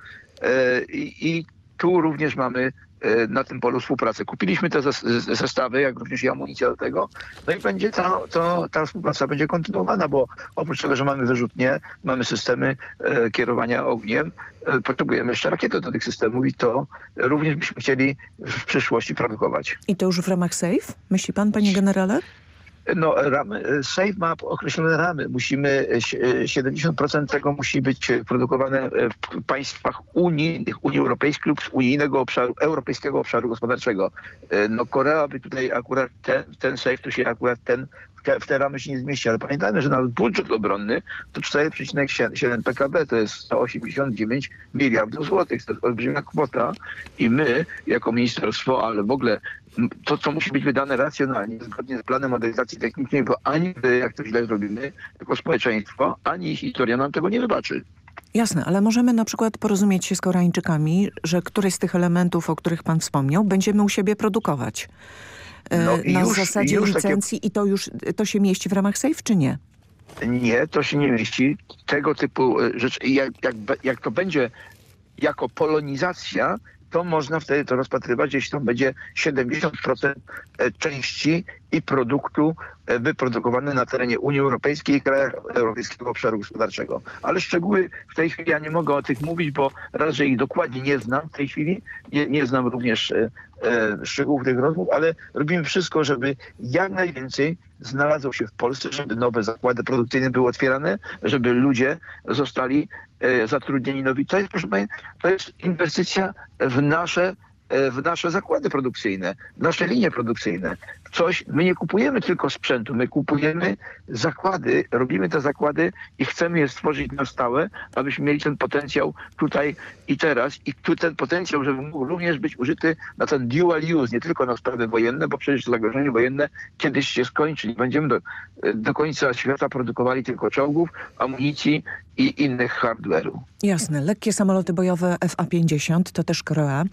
i, tu również mamy E, na tym polu współpracy. Kupiliśmy te zestawy, jak również i amunicję do tego. No i będzie ta, to, ta współpraca będzie kontynuowana, bo oprócz tego, że mamy wyrzutnie, mamy systemy e, kierowania ogniem, e, potrzebujemy jeszcze rakiety do tych systemów i to również byśmy chcieli w przyszłości produkować. I to już w ramach SAFE? Myśli pan, panie generale? No, ramy, ma określone ramy. Musimy, 70% tego musi być produkowane w państwach unijnych, Unii Europejskiej lub z unijnego obszaru, europejskiego obszaru gospodarczego. No Korea by tutaj akurat ten, ten SAFE, tu się akurat ten w te ramy się nie zmieści, ale pamiętajmy, że nawet budżet obronny to 4,7 PKB, to jest 189 miliardów złotych. To jest olbrzymia kwota i my, jako ministerstwo, ale w ogóle to, co musi być wydane racjonalnie, zgodnie z planem modernizacji technicznej, bo ani my, jak to źle zrobimy, jako społeczeństwo, ani historia nam tego nie wybaczy. Jasne, ale możemy na przykład porozumieć się z Koreańczykami, że któryś z tych elementów, o których pan wspomniał, będziemy u siebie produkować. E, no na już, zasadzie już licencji takie... i to już to się mieści w ramach SAFE, czy nie? Nie, to się nie mieści. Tego typu e, rzeczy, jak, jak, jak to będzie jako polonizacja, to można wtedy to rozpatrywać, jeśli tam będzie 70% e, części i produktu e, wyprodukowane na terenie Unii Europejskiej i krajach Europejskiego Obszaru Gospodarczego. Ale szczegóły w tej chwili ja nie mogę o tych mówić, bo raz, że ich dokładnie nie znam w tej chwili, nie, nie znam również e, e, szczegółów tych rozmów, ale robimy wszystko, żeby jak najwięcej znalazło się w Polsce, żeby nowe zakłady produkcyjne były otwierane, żeby ludzie zostali e, zatrudnieni nowi. To jest, proszę Państwa, to jest inwestycja w nasze E, w nasze zakłady produkcyjne, nasze linie produkcyjne. Coś, my nie kupujemy tylko sprzętu, my kupujemy zakłady, robimy te zakłady i chcemy je stworzyć na stałe, abyśmy mieli ten potencjał tutaj i teraz i tu ten potencjał, żeby mógł również być użyty na ten dual use, nie tylko na sprawy wojenne, bo przecież zagrożenie wojenne kiedyś się skończy. Nie będziemy do, do końca świata produkowali tylko czołgów, amunicji i innych hardware'u. Jasne. Lekkie samoloty bojowe FA-50 to też Korea.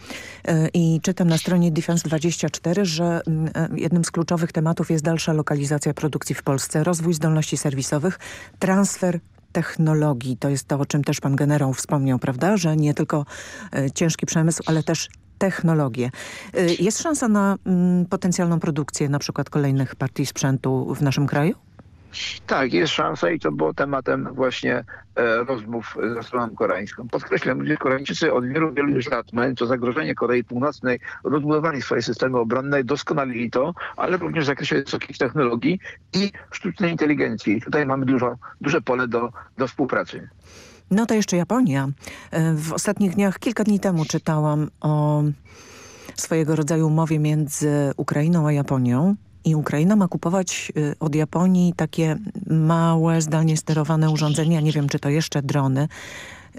E, I czytam na stronie Defense24, że mm, e, jednym z kluczowych tematów jest dalsza lokalizacja produkcji w Polsce, rozwój zdolności serwisowych, transfer technologii. To jest to, o czym też pan generał wspomniał, prawda? Że nie tylko e, ciężki przemysł, ale też technologie. Jest szansa na mm, potencjalną produkcję na przykład kolejnych partii sprzętu w naszym kraju? Tak, jest szansa i to było tematem właśnie e, rozmów ze stroną koreańską. Podkreślam, że Koreańczycy od wielu, wielu lat, mając to zagrożenie Korei Północnej, rozbudowali swoje systemy obronne, doskonalili to, ale również w zakresie wysokich technologii i sztucznej inteligencji. I tutaj mamy dużo, duże pole do, do współpracy. No to jeszcze Japonia. E, w ostatnich dniach, kilka dni temu czytałam o swojego rodzaju umowie między Ukrainą a Japonią i Ukraina ma kupować y, od Japonii takie małe, zdalnie sterowane urządzenia, nie wiem czy to jeszcze drony,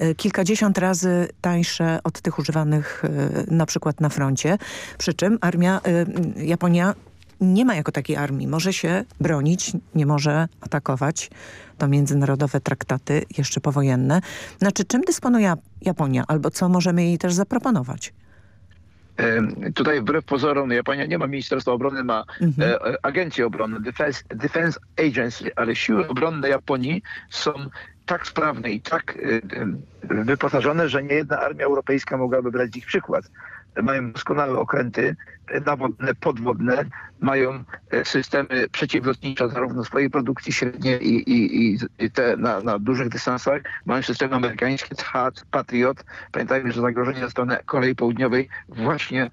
y, kilkadziesiąt razy tańsze od tych używanych y, na przykład na froncie. Przy czym armia, Japonia nie ma jako takiej armii. Może się bronić, nie może atakować. To międzynarodowe traktaty jeszcze powojenne. Znaczy czym dysponuje Japonia albo co możemy jej też zaproponować? Tutaj wbrew pozorom Japonia nie ma Ministerstwa Obrony, ma mhm. E, e, Agencję Obrony, Defense, Defense Agency, ale siły obronne Japonii są tak sprawne i tak e, wyposażone, że nie jedna armia europejska mogłaby brać ich przykład mają doskonałe okręty nawodne, podwodne, mają e, systemy przeciwlotnicze zarówno swojej produkcji średniej i, i, i te na, na, dużych dystansach. Mają systemy amerykańskie, THAAD, Patriot. Pamiętajmy, że zagrożenie ze strony Korei Południowej właśnie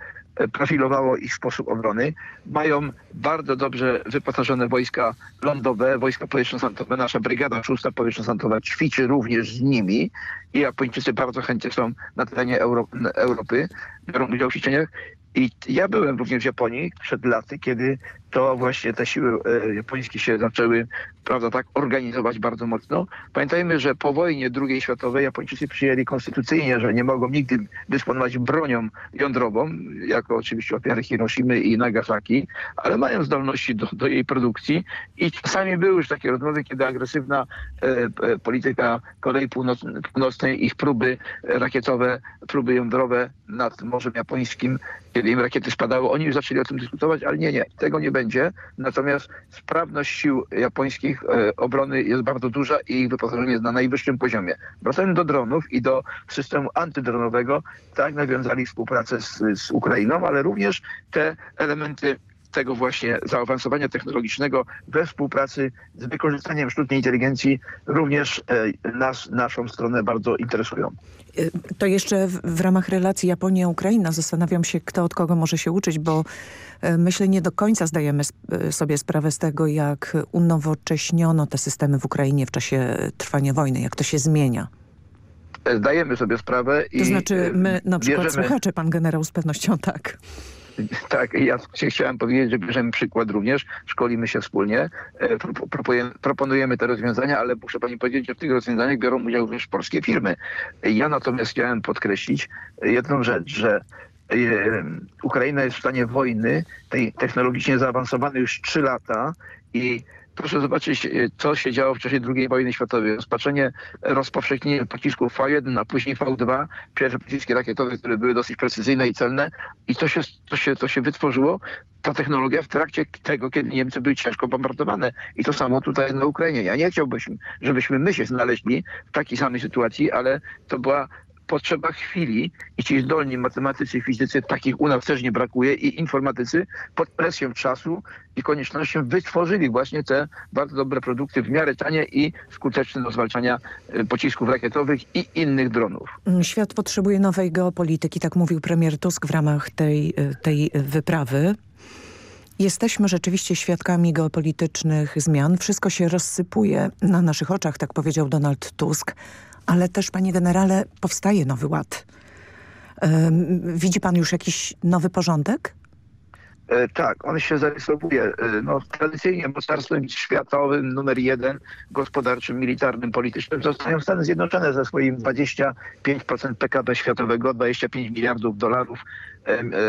profilowało ich sposób obrony. Mają bardzo dobrze wyposażone wojska lądowe, wojska powietrzno-santowe. Nasza brygada szósta powietrzno-santowa ćwiczy również z nimi i Japończycy bardzo chętnie są na terenie Euro Europy, biorą udział w ćwiczeniach I ja byłem również w Japonii przed laty, kiedy to właśnie te siły e, japońskie się zaczęły, prawda, tak organizować bardzo mocno. Pamiętajmy, że po wojnie II światowej Japończycy przyjęli konstytucyjnie, że nie mogą nigdy dysponować bronią jądrową, jako oczywiście ofiary Hiroshimy i Nagasaki, ale mają zdolności do, do jej produkcji i czasami były już takie rozmowy, kiedy agresywna e, e, polityka Korei Północ, Północnej, ich próby rakietowe, próby jądrowe nad Morzem Japońskim, kiedy im rakiety spadały, oni już zaczęli o tym dyskutować, ale nie, nie, tego nie będzie. Natomiast sprawność sił japońskich e, obrony jest bardzo duża i ich wyposażenie jest na najwyższym poziomie. Wracając do dronów i do systemu antydronowego, tak, nawiązali współpracę z, z Ukrainą, ale również te elementy tego właśnie zaawansowania technologicznego we współpracy z wykorzystaniem sztucznej inteligencji również e, nas, naszą stronę bardzo interesują. Y, To jeszcze w, ramach relacji Japonia-Ukraina zastanawiam się, kto od kogo może się uczyć, bo e, myślę nie do końca zdajemy e, sobie sprawę z tego, jak unowocześniono te systemy w Ukrainie w czasie trwania wojny, jak to się zmienia. E, Zdajemy sobie sprawę i To znaczy my, na przykład bierzemy- słuchacze, pan generał z pewnością tak. <laughs> Tak, ja chciałem powiedzieć, że bierzemy przykład również, szkolimy się wspólnie, e, pro- proponujemy, te rozwiązania, ale muszę pani powiedzieć, że w tych rozwiązaniach biorą udział również polskie firmy. Ja natomiast chciałem podkreślić jedną rzecz, że e, Ukraina jest w stanie wojny, tej technologicznie zaawansowanej już 3 lata i proszę zobaczyć, e, co się działo w czasie II wojny światowej. Rozpaczenie, rozpowszechnienie pocisków V1, a później V2, pierwsze pociski rakietowe, które były dosyć precyzyjne i celne i to się, to się, to się wytworzyło, ta technologia w trakcie tego, kiedy Niemcy były ciężko bombardowane. I to samo tutaj na Ukrainie. Ja nie chciałbym, żebyśmy my się znaleźli w takiej samej sytuacji, ale to była potrzeba chwili i ci zdolni matematycy, fizycy, takich u nas też nie brakuje i informatycy pod presją czasu i koniecznością wytworzyli właśnie te bardzo dobre produkty w miarę tanie i skuteczne do zwalczania e, pocisków rakietowych i innych dronów. Świat potrzebuje nowej geopolityki, tak mówił premier Tusk w ramach tej, y, tej wyprawy. Jesteśmy rzeczywiście świadkami geopolitycznych zmian. Wszystko się rozsypuje na naszych oczach, tak powiedział Donald Tusk. Ale też, panie generale, powstaje nowy ład. Widzi pan już jakiś nowy porządek? E, Tak, on się zarysowuje. E, No, tradycyjnie mocarstwem światowym numer jeden, gospodarczym, militarnym, politycznym zostają Stany Zjednoczone ze swoim 25% PKB światowego, 25 miliardów dolarów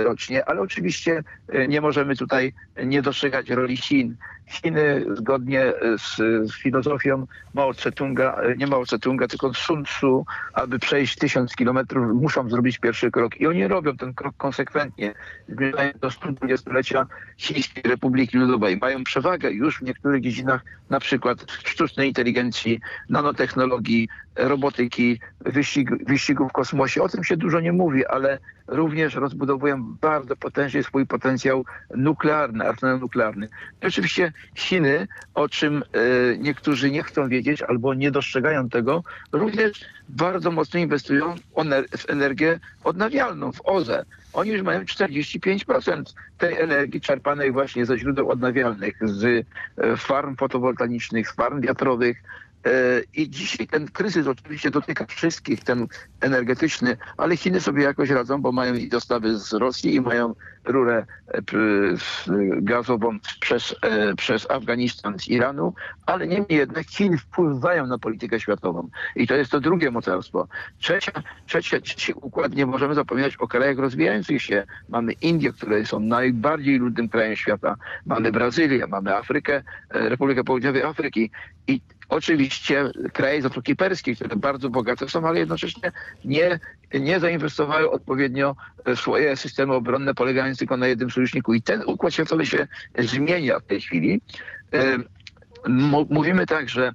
rocznie, ale oczywiście e, nie możemy tutaj nie dostrzegać roli Chin. Chiny zgodnie e, z, filozofią Mao Tse-tunga, e, nie Mao Tse-tunga, tylko Sun Tzu, aby przejść tysiąc kilometrów, muszą zrobić pierwszy krok. I oni robią ten krok konsekwentnie. Zmierzają do 120-lecia Chińskiej Republiki Ludowej. Mają przewagę już w niektórych dziedzinach, na przykład sztucznej inteligencji, nanotechnologii, robotyki, wyścig, wyścigu w kosmosie. O tym się dużo nie mówi, ale również rozbudowują bardzo potężnie swój potencjał nuklearny, arsenał nuklearny. Oczywiście Chiny, o czym e, niektórzy nie chcą wiedzieć albo nie dostrzegają tego, również bardzo mocno inwestują w energię odnawialną, w OZE. Oni już mają 45% tej energii czerpanej właśnie ze źródeł odnawialnych, z e, farm fotowoltaicznych, z farm wiatrowych. E, I dzisiaj ten kryzys oczywiście dotyka wszystkich, ten energetyczny, ale Chiny sobie jakoś radzą, bo mają i dostawy z Rosji i mają rurę e, gazową przez, e, przez Afganistan z Iranu, ale niemniej jednak Chiny wpływają na politykę światową. I to jest to drugie mocarstwo. Trzecia, trzecia, trzeci układ, nie możemy zapominać o krajach rozwijających się. Mamy Indie, które są najbardziej ludnym krajem świata. Mamy Brazylię, mamy Afrykę, Republikę Południowej Afryki i Oczywiście kraje Zatoki Perskiej, które bardzo bogate są, ale jednocześnie nie, nie zainwestowały odpowiednio w swoje systemy obronne, polegając tylko na jednym sojuszniku. I ten układ światowy się zmienia w tej chwili. Mówimy tak, że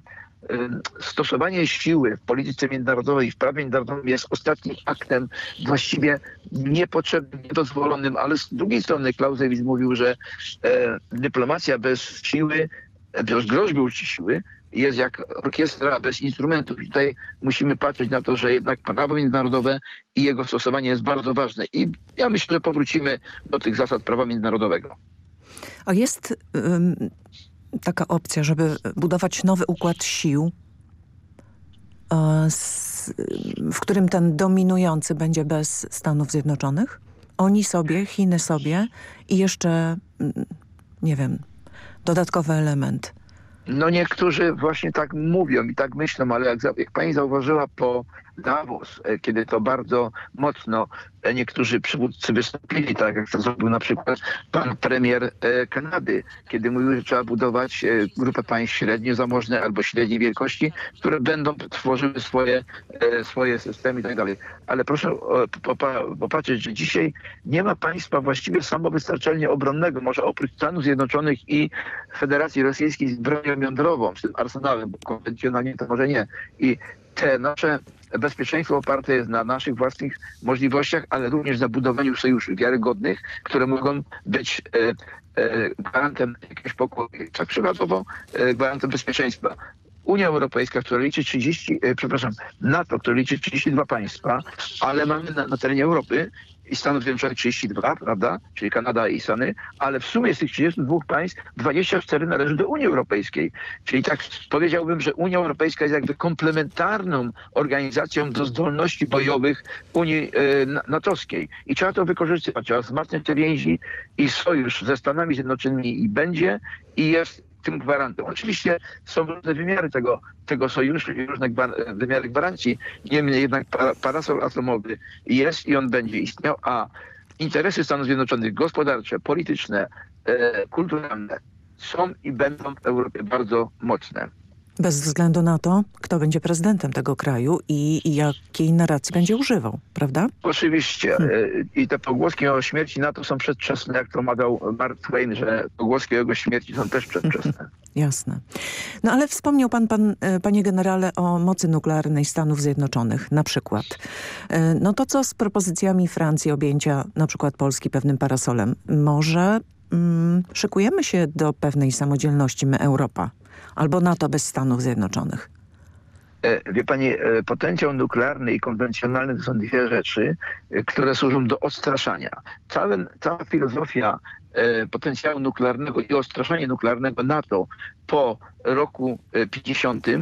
stosowanie siły w polityce międzynarodowej w prawie międzynarodowym jest ostatnim aktem właściwie niepotrzebnym, niedozwolonym, ale z drugiej strony Clausewitz mówił, że dyplomacja bez siły, bez groźby siły jest jak orkiestra bez instrumentów. I tutaj musimy patrzeć na to, że jednak prawo międzynarodowe i jego stosowanie jest bardzo ważne. I ja myślę, że powrócimy do tych zasad prawa międzynarodowego. A jest ym, taka opcja, żeby budować nowy układ sił, e, w którym ten dominujący będzie bez Stanów Zjednoczonych? Oni sobie, Chiny sobie i jeszcze, mm, nie wiem, dodatkowy element. No niektórzy właśnie tak mówią i tak myślą, ale jak, jak pani zauważyła po Davos, e, kiedy to bardzo mocno niektórzy przywódcy wystąpili, tak jak to zrobił na przykład pan premier e, Kanady, kiedy mówił, że trzeba budować e, grupę państw średnio albo średniej wielkości, które będą tworzyły swoje, e, swoje systemy i tak dalej. Ale proszę popa- popatrzeć, że dzisiaj nie ma państwa właściwie samowystarczalnie obronnego, może oprócz Stanów Zjednoczonych i Federacji Rosyjskiej z bronią jądrową, z tym arsenałem, bo konwencjonalnie to może nie. I te nasze bezpieczeństwo oparte jest na naszych własnych możliwościach, ale również na budowaniu sojuszy wiarygodnych, które mogą być e, e, gwarantem jakiegoś pokoju, tak przykładowo e, gwarantem bezpieczeństwa. Unia Europejska, która liczy 30, e, przepraszam, NATO, które liczy 32 państwa, ale mamy na, na terenie Europy i Stanów Zjednoczonych 32, prawda, czyli Kanada i Stany, ale w sumie z tych 32 państw 24 należy do Unii Europejskiej. Czyli tak powiedziałbym, że Unia Europejska jest jakby komplementarną organizacją do zdolności bojowych Unii e, na- natowskiej. I trzeba to wykorzystywać, trzeba wzmacniać te więzi i sojusz ze Stanami Zjednoczonymi i będzie i jest tym gwarantem. Oczywiście są różne wymiary tego, tego sojuszu i różne gwa- wymiary gwarancji. Niemniej jednak para, parasol atomowy jest i on będzie istniał, a interesy Stanów Zjednoczonych gospodarcze, polityczne, e, kulturalne są i będą w Europie bardzo mocne. Bez względu na to, kto będzie prezydentem tego kraju i, i jakiej narracji będzie używał, prawda? Oczywiście. e, I te pogłoski o śmierci NATO są przedwczesne, jak to mawiał Mark Twain, że pogłoski o jego śmierci są też przedwczesne. <laughs> Jasne. No ale wspomniał pan, pan, e, panie generale, o mocy nuklearnej Stanów Zjednoczonych na przykład. E, No to co z propozycjami Francji objęcia na przykład Polski pewnym parasolem? Może mm, szykujemy się do pewnej samodzielności my, Europa, albo NATO bez Stanów Zjednoczonych? E, Wie pani, e, potencjał nuklearny i konwencjonalny to są dwie rzeczy, e, które służą do odstraszania. Całe, cała filozofia potencjału nuklearnego i odstraszania nuklearnego NATO po roku e, 50 e,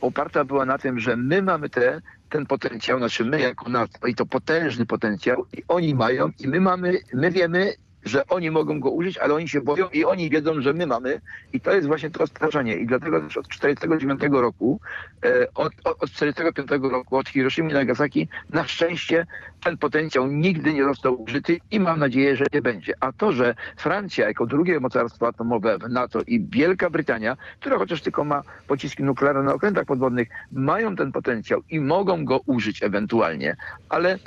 oparta była na tym, że my mamy te, ten potencjał, znaczy my jako NATO i to potężny potencjał i oni mają i my mamy, my wiemy, że oni mogą go użyć, ale oni się boją i oni wiedzą, że my mamy. I to jest właśnie to odstraszanie i dlatego też od 49 roku, e, od, od, od 45 roku, od Hiroshimy i Nagasaki na szczęście ten potencjał nigdy nie został użyty i mam nadzieję, że nie będzie. A to, że Francja jako drugie mocarstwo atomowe w NATO i Wielka Brytania, która chociaż tylko ma pociski nuklearne na okrętach podwodnych, mają ten potencjał i mogą go użyć ewentualnie, ale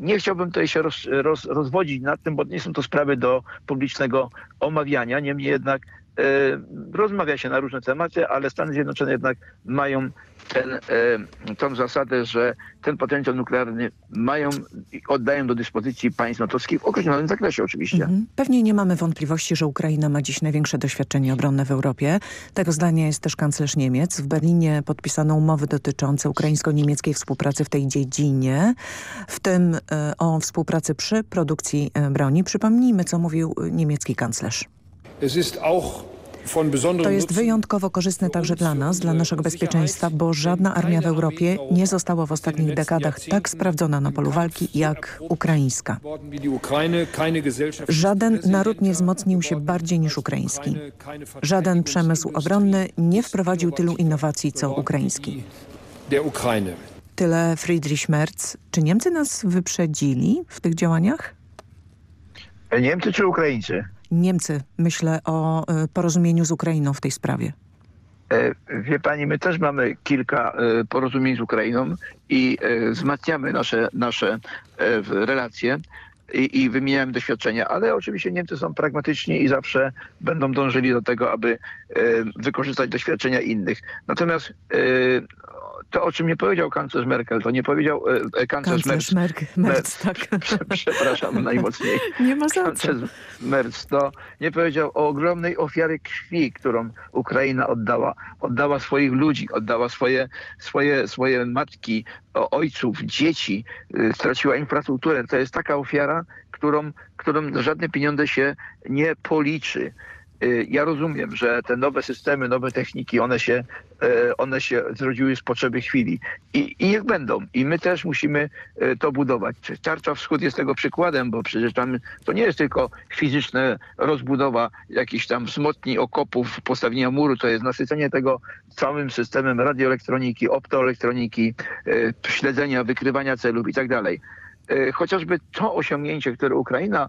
nie chciałbym tutaj się roz, roz, rozwodzić nad tym, bo nie są to sprawy do publicznego omawiania. Niemniej jednak rozmawia się na różne tematy, ale Stany Zjednoczone jednak mają ten, e, tą zasadę, że ten potencjał nuklearny mają i oddają do dyspozycji państw natowskich w określonym zakresie oczywiście. Mhm. Pewnie nie mamy wątpliwości, że Ukraina ma dziś największe doświadczenie obronne w Europie. Tego zdania jest też kanclerz Niemiec. W Berlinie podpisano umowy dotyczące ukraińsko-niemieckiej współpracy w tej dziedzinie, w tym e, o współpracy przy produkcji e, broni. Przypomnijmy, co mówił e, niemiecki kanclerz. To jest wyjątkowo korzystne także dla nas, dla naszego bezpieczeństwa, bo żadna armia w Europie nie została w ostatnich dekadach tak sprawdzona na polu walki jak ukraińska. Żaden naród nie wzmocnił się bardziej niż ukraiński. Żaden przemysł obronny nie wprowadził tylu innowacji co ukraiński. Tyle Friedrich Merz. Czy Niemcy nas wyprzedzili w tych działaniach? Niemcy czy Ukraińcy? Niemcy. Myślę o y, porozumieniu z Ukrainą w tej sprawie. E, Wie pani, my też mamy kilka e, porozumień z Ukrainą i e, wzmacniamy nasze, nasze e, relacje i, i doświadczenia, ale oczywiście Niemcy są pragmatyczni i zawsze będą dążyli do tego, aby e, wykorzystać doświadczenia innych. Natomiast e, to, o czym nie powiedział kanclerz Merkel, to nie powiedział e, e, kanclerz, Kanclerz Merz, Merz, tak. <laughs> przepraszam najmocniej. <laughs> Nie ma za. Kanclerz Merz to nie powiedział o ogromnej ofiary krwi, którą Ukraina oddała. Oddała swoich ludzi, oddała swoje, swoje, swoje matki, ojców, dzieci, y, straciła infrastrukturę. To jest taka ofiara, którą, którą żadne pieniądze się nie policzy. Y, ja rozumiem, że te nowe systemy, nowe techniki, one się, e, one się zrodziły z potrzeby chwili i, i niech będą. I my też musimy e, to budować. Tarcza Wschód jest tego przykładem, bo przecież tam to nie jest tylko fizyczna rozbudowa jakichś tam wzmocnień okopów, postawienia muru, to jest nasycenie tego całym systemem radioelektroniki, optoelektroniki, śledzenia, wykrywania celów i tak dalej. E, chociażby to osiągnięcie, które Ukraina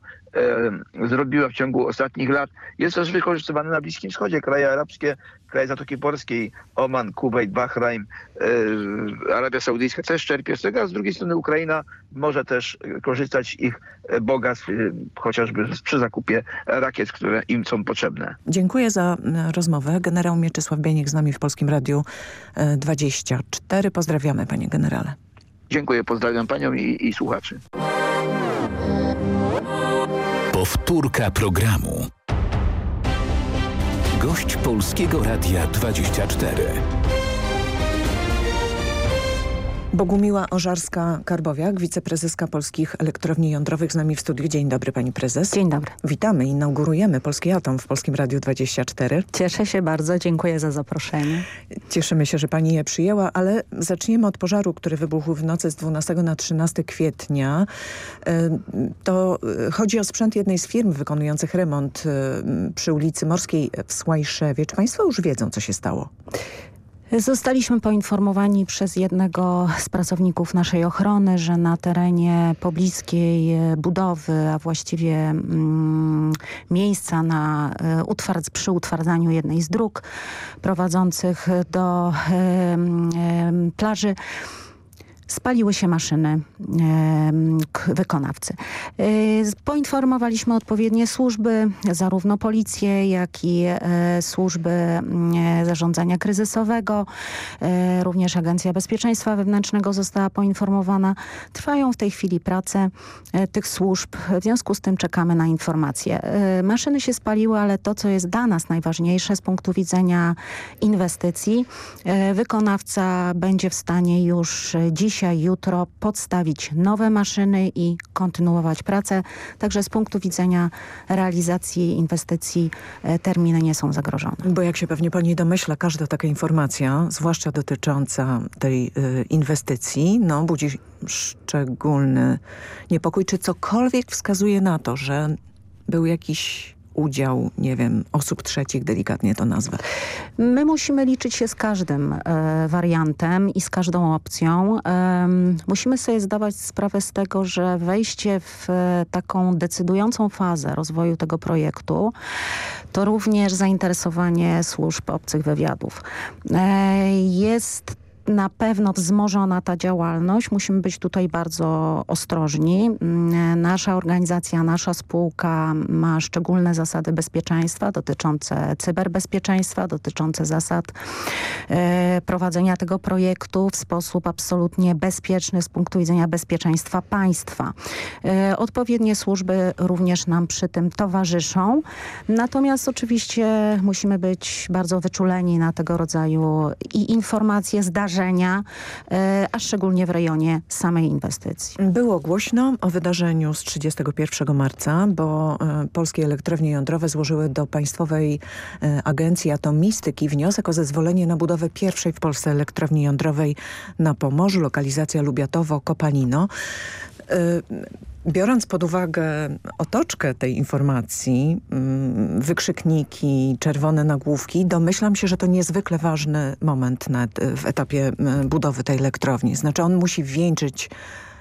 e, zrobiła w ciągu ostatnich lat, jest też wykorzystywane na Bliskim Wschodzie. Kraje arabskie, kraje Zatoki Polskiej, Oman, Kuwait, Bahrain, e, Arabia Saudyjska też czerpie z tego, a z drugiej strony Ukraina może też korzystać ich bogactw, chociażby przy zakupie rakiet, które im są potrzebne. Dziękuję za rozmowę. Generał Mieczysław Bieniek z nami w Polskim Radiu e, 24. Pozdrawiamy panie generale. Dziękuję, pozdrawiam panią i, i słuchaczy. Powtórka programu. Gość Polskiego Radia 24. Bogumiła Ożarska-Karbowiak, wiceprezeska Polskich Elektrowni Jądrowych z nami w studiu. Dzień dobry pani prezes. Dzień dobry. Witamy, inaugurujemy Polski Atom w Polskim Radiu 24. Cieszę się bardzo, dziękuję za zaproszenie. Cieszymy się, że pani je przyjęła, ale zaczniemy od pożaru, który wybuchł w nocy z 12 na 13 kwietnia. E, To e, chodzi o sprzęt jednej z firm wykonujących remont e, przy ulicy Morskiej w Słajszewie. Czy państwo już wiedzą, co się stało? Zostaliśmy poinformowani przez jednego z pracowników naszej ochrony, że na terenie pobliskiej e, budowy, a właściwie mm, miejsca na, e, utwardz, przy utwardzaniu jednej z dróg prowadzących do e, e, plaży, spaliły się maszyny wykonawcy. Z- Poinformowaliśmy odpowiednie służby, zarówno policję, jak i e, służby mm, e, zarządzania kryzysowego. E, również Agencja Bezpieczeństwa Wewnętrznego została poinformowana. Trwają w tej chwili prace tych służb. W związku z tym czekamy na informacje. Maszyny się spaliły, ale to, co jest dla nas najważniejsze z punktu widzenia inwestycji, wykonawca będzie w stanie już e, dzisiaj, jutro podstawić nowe maszyny i kontynuować pracę. Także z punktu widzenia realizacji inwestycji e, terminy nie są zagrożone. Bo jak się pewnie pani domyśla, każda taka informacja, zwłaszcza dotycząca tej y, inwestycji, no budzi szczególny niepokój. Czy cokolwiek wskazuje na to, że był jakiś udział, nie wiem, osób trzecich, delikatnie to nazwę? My musimy liczyć się z każdym e, wariantem i z każdą opcją. Em, musimy sobie zdawać sprawę z tego, że wejście w e, taką decydującą fazę rozwoju tego projektu to również zainteresowanie służb obcych wywiadów. E, jest na pewno wzmożona ta działalność. Musimy być tutaj bardzo ostrożni. Mm, Nasza organizacja, nasza spółka ma szczególne zasady bezpieczeństwa dotyczące cyberbezpieczeństwa, dotyczące zasad e, prowadzenia tego projektu w sposób absolutnie bezpieczny z punktu widzenia bezpieczeństwa państwa. E, Odpowiednie służby również nam przy tym towarzyszą. Natomiast oczywiście musimy być bardzo wyczuleni na tego rodzaju i informacje, zdarzenia, e, a szczególnie w rejonie samej inwestycji. Było głośno o wydarzeniu z 31 marca, bo e, polskie elektrownie jądrowe złożyły do Państwowej e, Agencji Atomistyki wniosek o zezwolenie na budowę pierwszej w Polsce elektrowni jądrowej na Pomorzu, lokalizacja Lubiatowo-Kopalino. E, Biorąc pod uwagę otoczkę tej informacji, mm, wykrzykniki, czerwone nagłówki, domyślam się, że to niezwykle ważny moment na, w etapie mm, budowy tej elektrowni. Znaczy on musi wieńczyć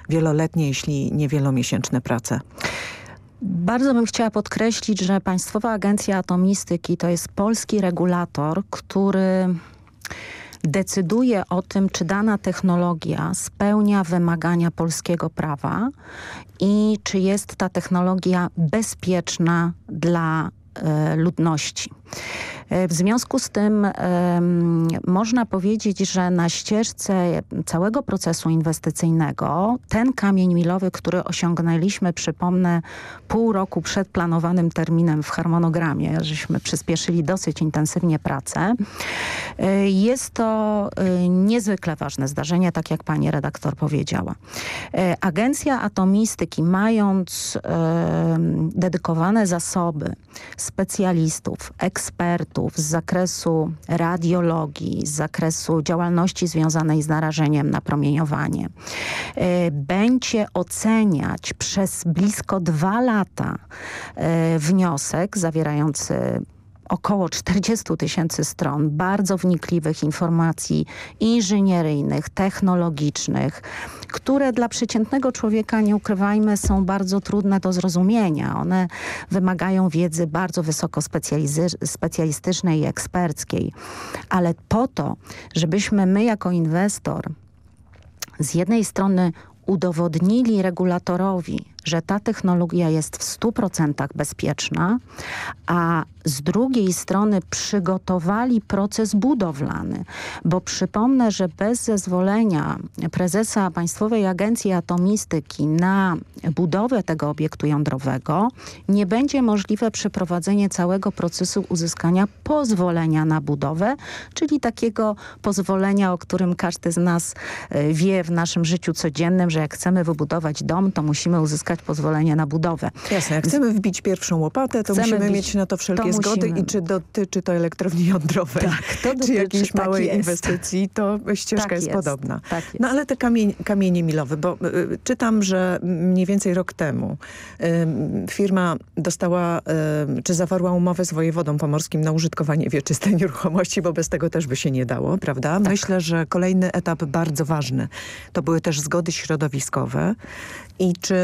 wieloletnie, jeśli nie wielomiesięczne prace. Bardzo bym chciała podkreślić, że Państwowa Agencja Atomistyki to jest polski regulator, który decyduje o tym, czy dana technologia spełnia wymagania polskiego prawa i czy jest ta technologia bezpieczna dla e, ludności. E, W związku z tym można powiedzieć, że na ścieżce całego procesu inwestycyjnego ten kamień milowy, który osiągnęliśmy, przypomnę, pół roku przed planowanym terminem w harmonogramie, żeśmy przyspieszyli dosyć intensywnie pracę, e, jest to e, niezwykle ważne zdarzenie, tak jak pani redaktor powiedziała. Agencja Atomistyki, mając dedykowane zasoby specjalistów, ekspertów z zakresu radiologii, z zakresu działalności związanej z narażeniem na promieniowanie. E, będzie oceniać przez blisko dwa lata e, wniosek zawierający około 40 tysięcy stron bardzo wnikliwych informacji inżynieryjnych, technologicznych, które dla przeciętnego człowieka, nie ukrywajmy, są bardzo trudne do zrozumienia. One wymagają wiedzy bardzo wysoko specjalistycznej i eksperckiej. Ale po to, żebyśmy my jako inwestor z jednej strony udowodnili regulatorowi, że ta technologia jest w 100% bezpieczna, a z drugiej strony przygotowali proces budowlany, bo przypomnę, że bez zezwolenia prezesa Państwowej Agencji Atomistyki na budowę tego obiektu jądrowego nie będzie możliwe przeprowadzenie całego procesu uzyskania pozwolenia na budowę, czyli takiego pozwolenia, o którym każdy z nas e, wie w naszym życiu codziennym, że jak chcemy wybudować dom, to musimy uzyskać pozwolenie na budowę. Jasne, jak chcemy wbić pierwszą łopatę, to chcemy musimy mieć na to wszelkie to zgody musimy. i czy dotyczy to elektrowni jądrowej, tak, czy jakiejś tak małej inwestycji, to ścieżka tak jest, jest, podobna. Tak jest. No ale te kamienie, kamienie milowe, bo y, y, czytam, że mniej więcej rok temu y, firma dostała, y, czy zawarła umowę z wojewodą pomorskim na użytkowanie wieczystej nieruchomości, bo bez tego też by się nie dało, prawda? Tak. Myślę, że kolejny etap bardzo ważny to były też zgody środowiskowe i czy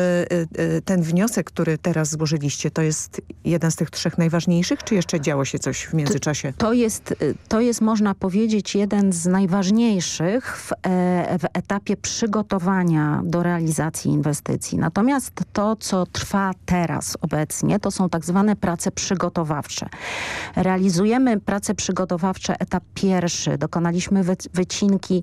ten wniosek, który teraz złożyliście, to jest jeden z tych trzech najważniejszych, czy jeszcze działo się coś w międzyczasie? To, to jest, y, to jest, można powiedzieć, jeden z najważniejszych w, e, w etapie przygotowania do realizacji inwestycji. Natomiast to, co trwa teraz obecnie, to są tak zwane prace przygotowawcze. Realizujemy prace przygotowawcze etap pierwszy. Dokonaliśmy wy, wycinki,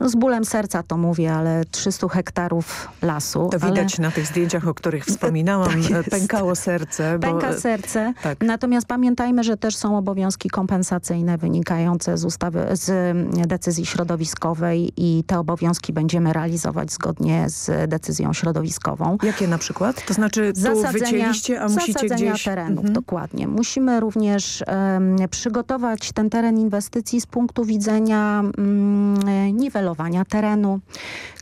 no z bólem serca to mówię, ale 300 hektarów lasu. To widać na tych zdjęciach, o których wspominałam, <laughs> tak pękało serce. Bo... Pęka serce. Tak. Natomiast pamiętajmy, że też są obowiązki kompensacyjne wynikające z ustawy, z decyzji środowiskowej i te obowiązki będziemy realizować zgodnie z decyzją środowiskową. Jakie na przykład? To znaczy tu zasadzenia, wycięliście, a musicie gdzieś... terenów, mhm. dokładnie. Musimy również um, przygotować ten teren inwestycji z punktu widzenia um, niwelowania terenu,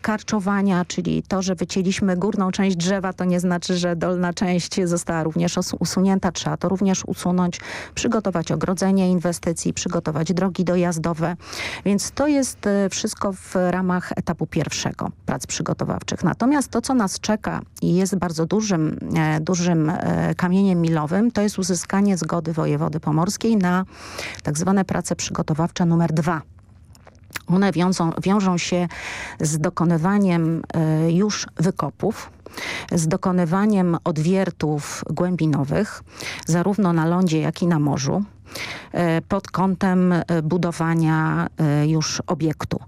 karczowania, czyli to, że wycięliśmy górną część drzewa, to nie znaczy, że dolna część została również usunięta. Trzeba to również usunąć, przygotować ogrodzenie inwestycji, przygotować drogi dojazdowe. Więc to jest e, wszystko w ramach etapu pierwszego prac przygotowawczych. Natomiast to, co nas czeka i jest bardzo dużym, e, dużym e, kamieniem milowym, to jest uzyskanie zgody wojewody pomorskiej na tak zwane prace przygotowawcze numer dwa one wiążą, wiążą się z dokonywaniem e, już wykopów, z dokonywaniem odwiertów głębinowych, zarówno na lądzie, jak i na morzu. E, pod kątem e, budowania e, już obiektu.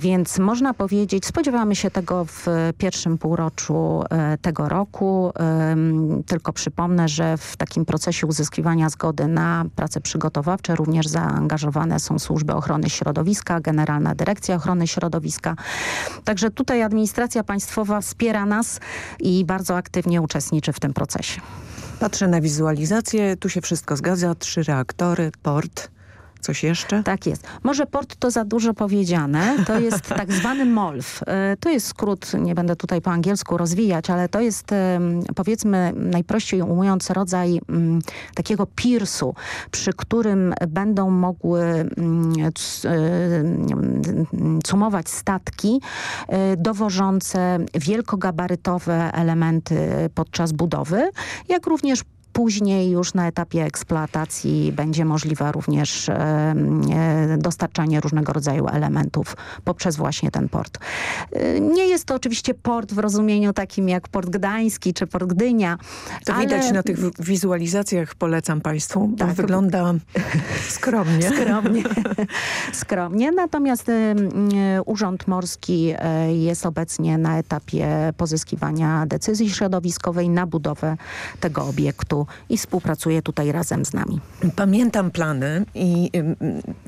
Więc można powiedzieć, spodziewamy się tego w pierwszym półroczu tego roku. Tylko przypomnę, że w takim procesie uzyskiwania zgody na prace przygotowawcze również zaangażowane są służby ochrony środowiska, Generalna Dyrekcja Ochrony Środowiska. Także tutaj administracja państwowa wspiera nas i bardzo aktywnie uczestniczy w tym procesie. Patrzę na wizualizację, tu się wszystko zgadza, trzy reaktory, port. Coś jeszcze? Tak jest. Może port to za dużo powiedziane. To jest <laughs> tak zwany MOLF. E, to jest skrót, nie będę tutaj po angielsku rozwijać, ale to jest powiedzmy najprościej ujmując rodzaj mm, takiego piersu, przy którym będą mogły mm, e, cumować statki e, dowożące wielkogabarytowe elementy podczas budowy, jak również Później już na etapie eksploatacji będzie możliwe również e, e, dostarczanie różnego rodzaju elementów poprzez właśnie ten port. E, nie jest to oczywiście port w rozumieniu takim jak Port Gdański czy Port Gdynia. To ale... widać na tych wizualizacjach, polecam Państwu, bo tak. wygląda skromnie. <laughs> Skromnie. <laughs> skromnie. Natomiast Urząd Morski jest obecnie na etapie pozyskiwania decyzji środowiskowej na budowę tego obiektu i współpracuje tutaj razem z nami. Pamiętam plany i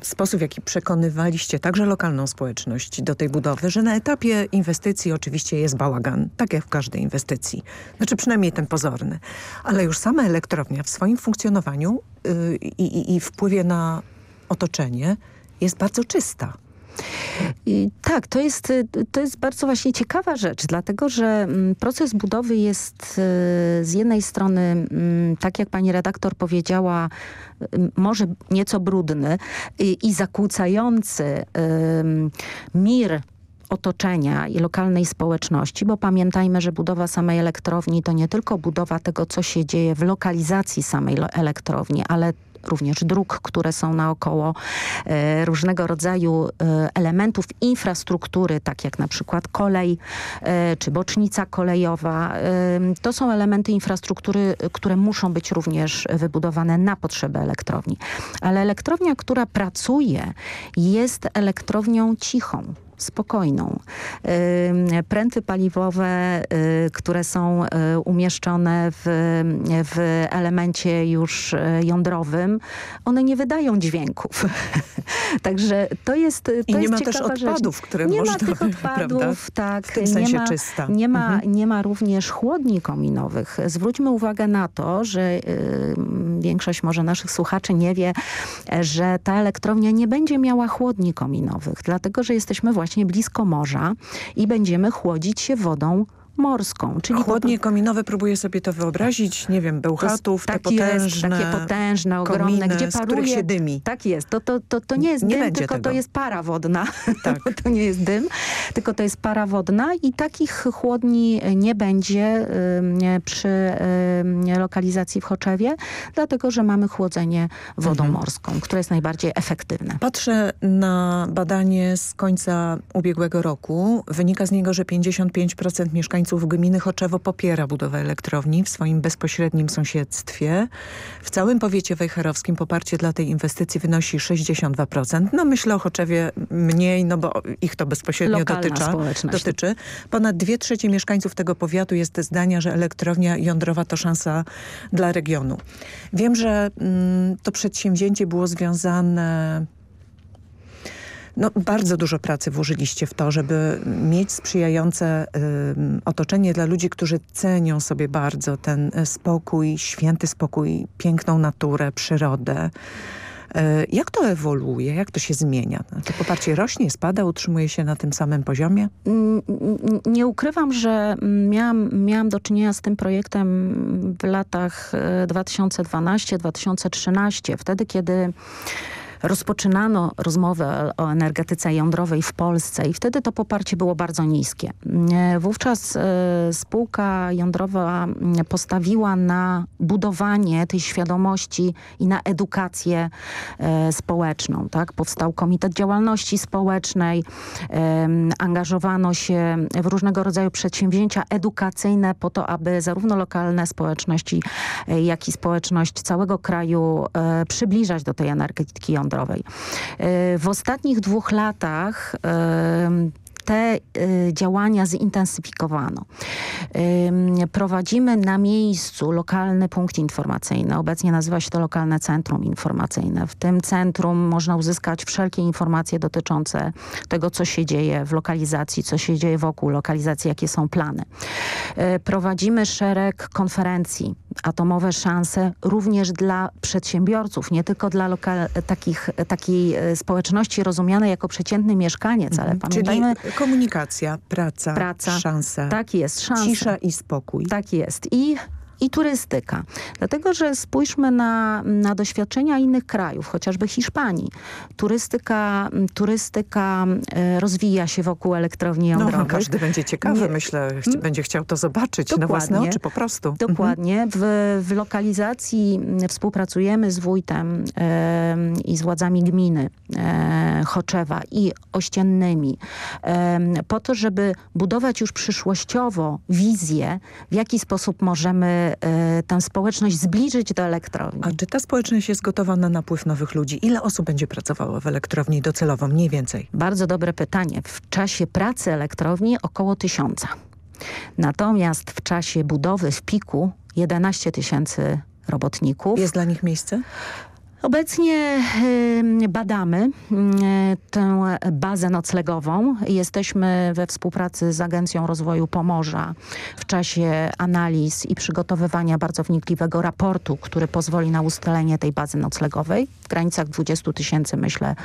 sposób, w jaki przekonywaliście także lokalną społeczność do tej budowy, że na etapie inwestycji oczywiście jest bałagan, tak jak w każdej inwestycji. Znaczy przynajmniej ten pozorny. Ale już sama elektrownia w swoim funkcjonowaniu yy, i, i wpływie na otoczenie jest bardzo czysta. I tak, to jest, to jest bardzo właśnie ciekawa rzecz, dlatego że mm, proces budowy jest y, z jednej strony, mm, tak jak pani redaktor powiedziała, y, może nieco brudny i, i zakłócający mir otoczenia i lokalnej społeczności, bo pamiętajmy, że budowa samej elektrowni to nie tylko budowa tego, co się dzieje w lokalizacji samej elektrowni, ale również dróg, które są naokoło, e, różnego rodzaju e, elementów infrastruktury, tak jak na przykład kolej e, czy bocznica kolejowa. To są elementy infrastruktury, które muszą być również wybudowane na potrzeby elektrowni. Ale elektrownia, która pracuje jest elektrownią cichą spokojną. Pręty paliwowe, y, które są y, umieszczone w, w elemencie już y, jądrowym, one nie wydają dźwięków. <laughs> Także to jest to I nie jest ma też odpadów, rzecz. które nie można... ma tych odpadów, tak. W tym sensie nie ma, czysta. Nie ma, mhm. nie ma również chłodni kominowych. Zwróćmy uwagę na to, że y, większość może naszych słuchaczy nie wie, że ta elektrownia nie będzie miała chłodni kominowych, dlatego że jesteśmy właśnie blisko morza i będziemy chłodzić się wodą morską. Czyli Chłodnie po... kominowe, próbuję sobie to wyobrazić, nie wiem, bełchatów, tak te potężne jest, takie potężne, ogromne, kominy, gdzie paruje... się dymi. Tak jest. To, to, to, to nie jest nie dym, tylko tego. to jest para wodna. <laughs> Tak. to nie jest dym, tylko to jest para wodna i takich chłodni nie będzie y, przy y, lokalizacji w Choczewie, dlatego, że mamy chłodzenie wodą mhm. morską, które jest najbardziej efektywne. Patrzę na badanie z końca ubiegłego roku. Wynika z niego, że 55% mieszkańców gminy Choczewo popiera budowę elektrowni w swoim bezpośrednim sąsiedztwie. W całym powiecie wejherowskim poparcie dla tej inwestycji wynosi 62%. No myślę o Choczewie mniej, no bo ich to bezpośrednio dotycza, dotyczy. Ponad dwie trzecie mieszkańców tego powiatu jest zdania, że elektrownia jądrowa to szansa dla regionu. Wiem, że mm, to przedsięwzięcie było związane no, bardzo dużo pracy włożyliście w to, żeby mieć sprzyjające y, otoczenie dla ludzi, którzy cenią sobie bardzo ten e, spokój, święty spokój, piękną naturę, przyrodę. Y, jak to ewoluuje? Jak to się zmienia? To poparcie rośnie, spada, utrzymuje się na tym samym poziomie? Mm, nie ukrywam, że miałam, miałam do czynienia z tym projektem w latach 2012-2013. E, Wtedy, kiedy rozpoczynano rozmowę o energetyce jądrowej w Polsce i wtedy to poparcie było bardzo niskie. Wówczas e, spółka jądrowa postawiła na budowanie tej świadomości i na edukację e, społeczną. Tak? Powstał Komitet Działalności Społecznej, angażowano się w różnego rodzaju przedsięwzięcia edukacyjne po to, aby zarówno lokalne społeczności, e, jak i społeczność całego kraju przybliżać do tej energetyki jądrowej jądrowej. E, w ostatnich dwóch latach e, te y, działania zintensyfikowano. Prowadzimy na miejscu lokalny punkt informacyjny. Obecnie nazywa się to lokalne centrum informacyjne. W tym centrum można uzyskać wszelkie informacje dotyczące tego, co się dzieje w lokalizacji, co się dzieje wokół lokalizacji, jakie są plany. Prowadzimy szereg konferencji atomowe szanse również dla przedsiębiorców, nie tylko dla takich, takiej społeczności rozumianej jako przeciętny mieszkaniec, ale mhm. pamiętajmy... Czyli komunikacja, praca, praca szansa. Tak jest, szansa. Cisza i spokój. Tak jest. I i turystyka. Dlatego, że spójrzmy na, na doświadczenia innych krajów, chociażby Hiszpanii. Turystyka, turystyka e, rozwija się wokół elektrowni no, jądrowych. No, każdy będzie ciekawy, Nie. myślę, będzie chciał to zobaczyć Dokładnie. na własne oczy po prostu. Dokładnie. Mhm. W, w lokalizacji współpracujemy z wójtem e, i z władzami gminy e, Choczewa i ościennymi e, po to, żeby budować już przyszłościowo wizję, w jaki sposób możemy tę społeczność zbliżyć do elektrowni. A czy ta społeczność jest gotowa na napływ nowych ludzi? Ile osób będzie pracowało w elektrowni docelowo, mniej więcej? Bardzo dobre pytanie. W czasie pracy elektrowni około tysiąca. Natomiast w czasie budowy w piku 11 tysięcy robotników. Jest dla nich miejsce? Obecnie badamy tę bazę noclegową. Jesteśmy we współpracy z Agencją Rozwoju Pomorza w czasie analiz i przygotowywania bardzo wnikliwego raportu, który pozwoli na ustalenie tej bazy noclegowej. W granicach 20 tysięcy myślę,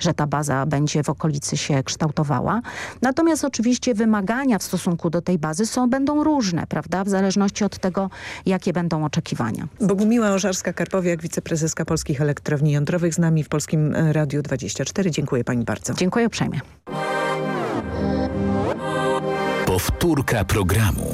że ta baza będzie w okolicy się kształtowała. Natomiast oczywiście wymagania w stosunku do tej bazy są, będą różne, prawda? W zależności od tego, jakie będą oczekiwania. Bogumiła Ożarska-Karpowiak, wiceprezeska Polskich Elektrowni Jądrowych z nami w Polskim Radiu 24. Dziękuję pani bardzo. Dziękuję uprzejmie. Powtórka programu.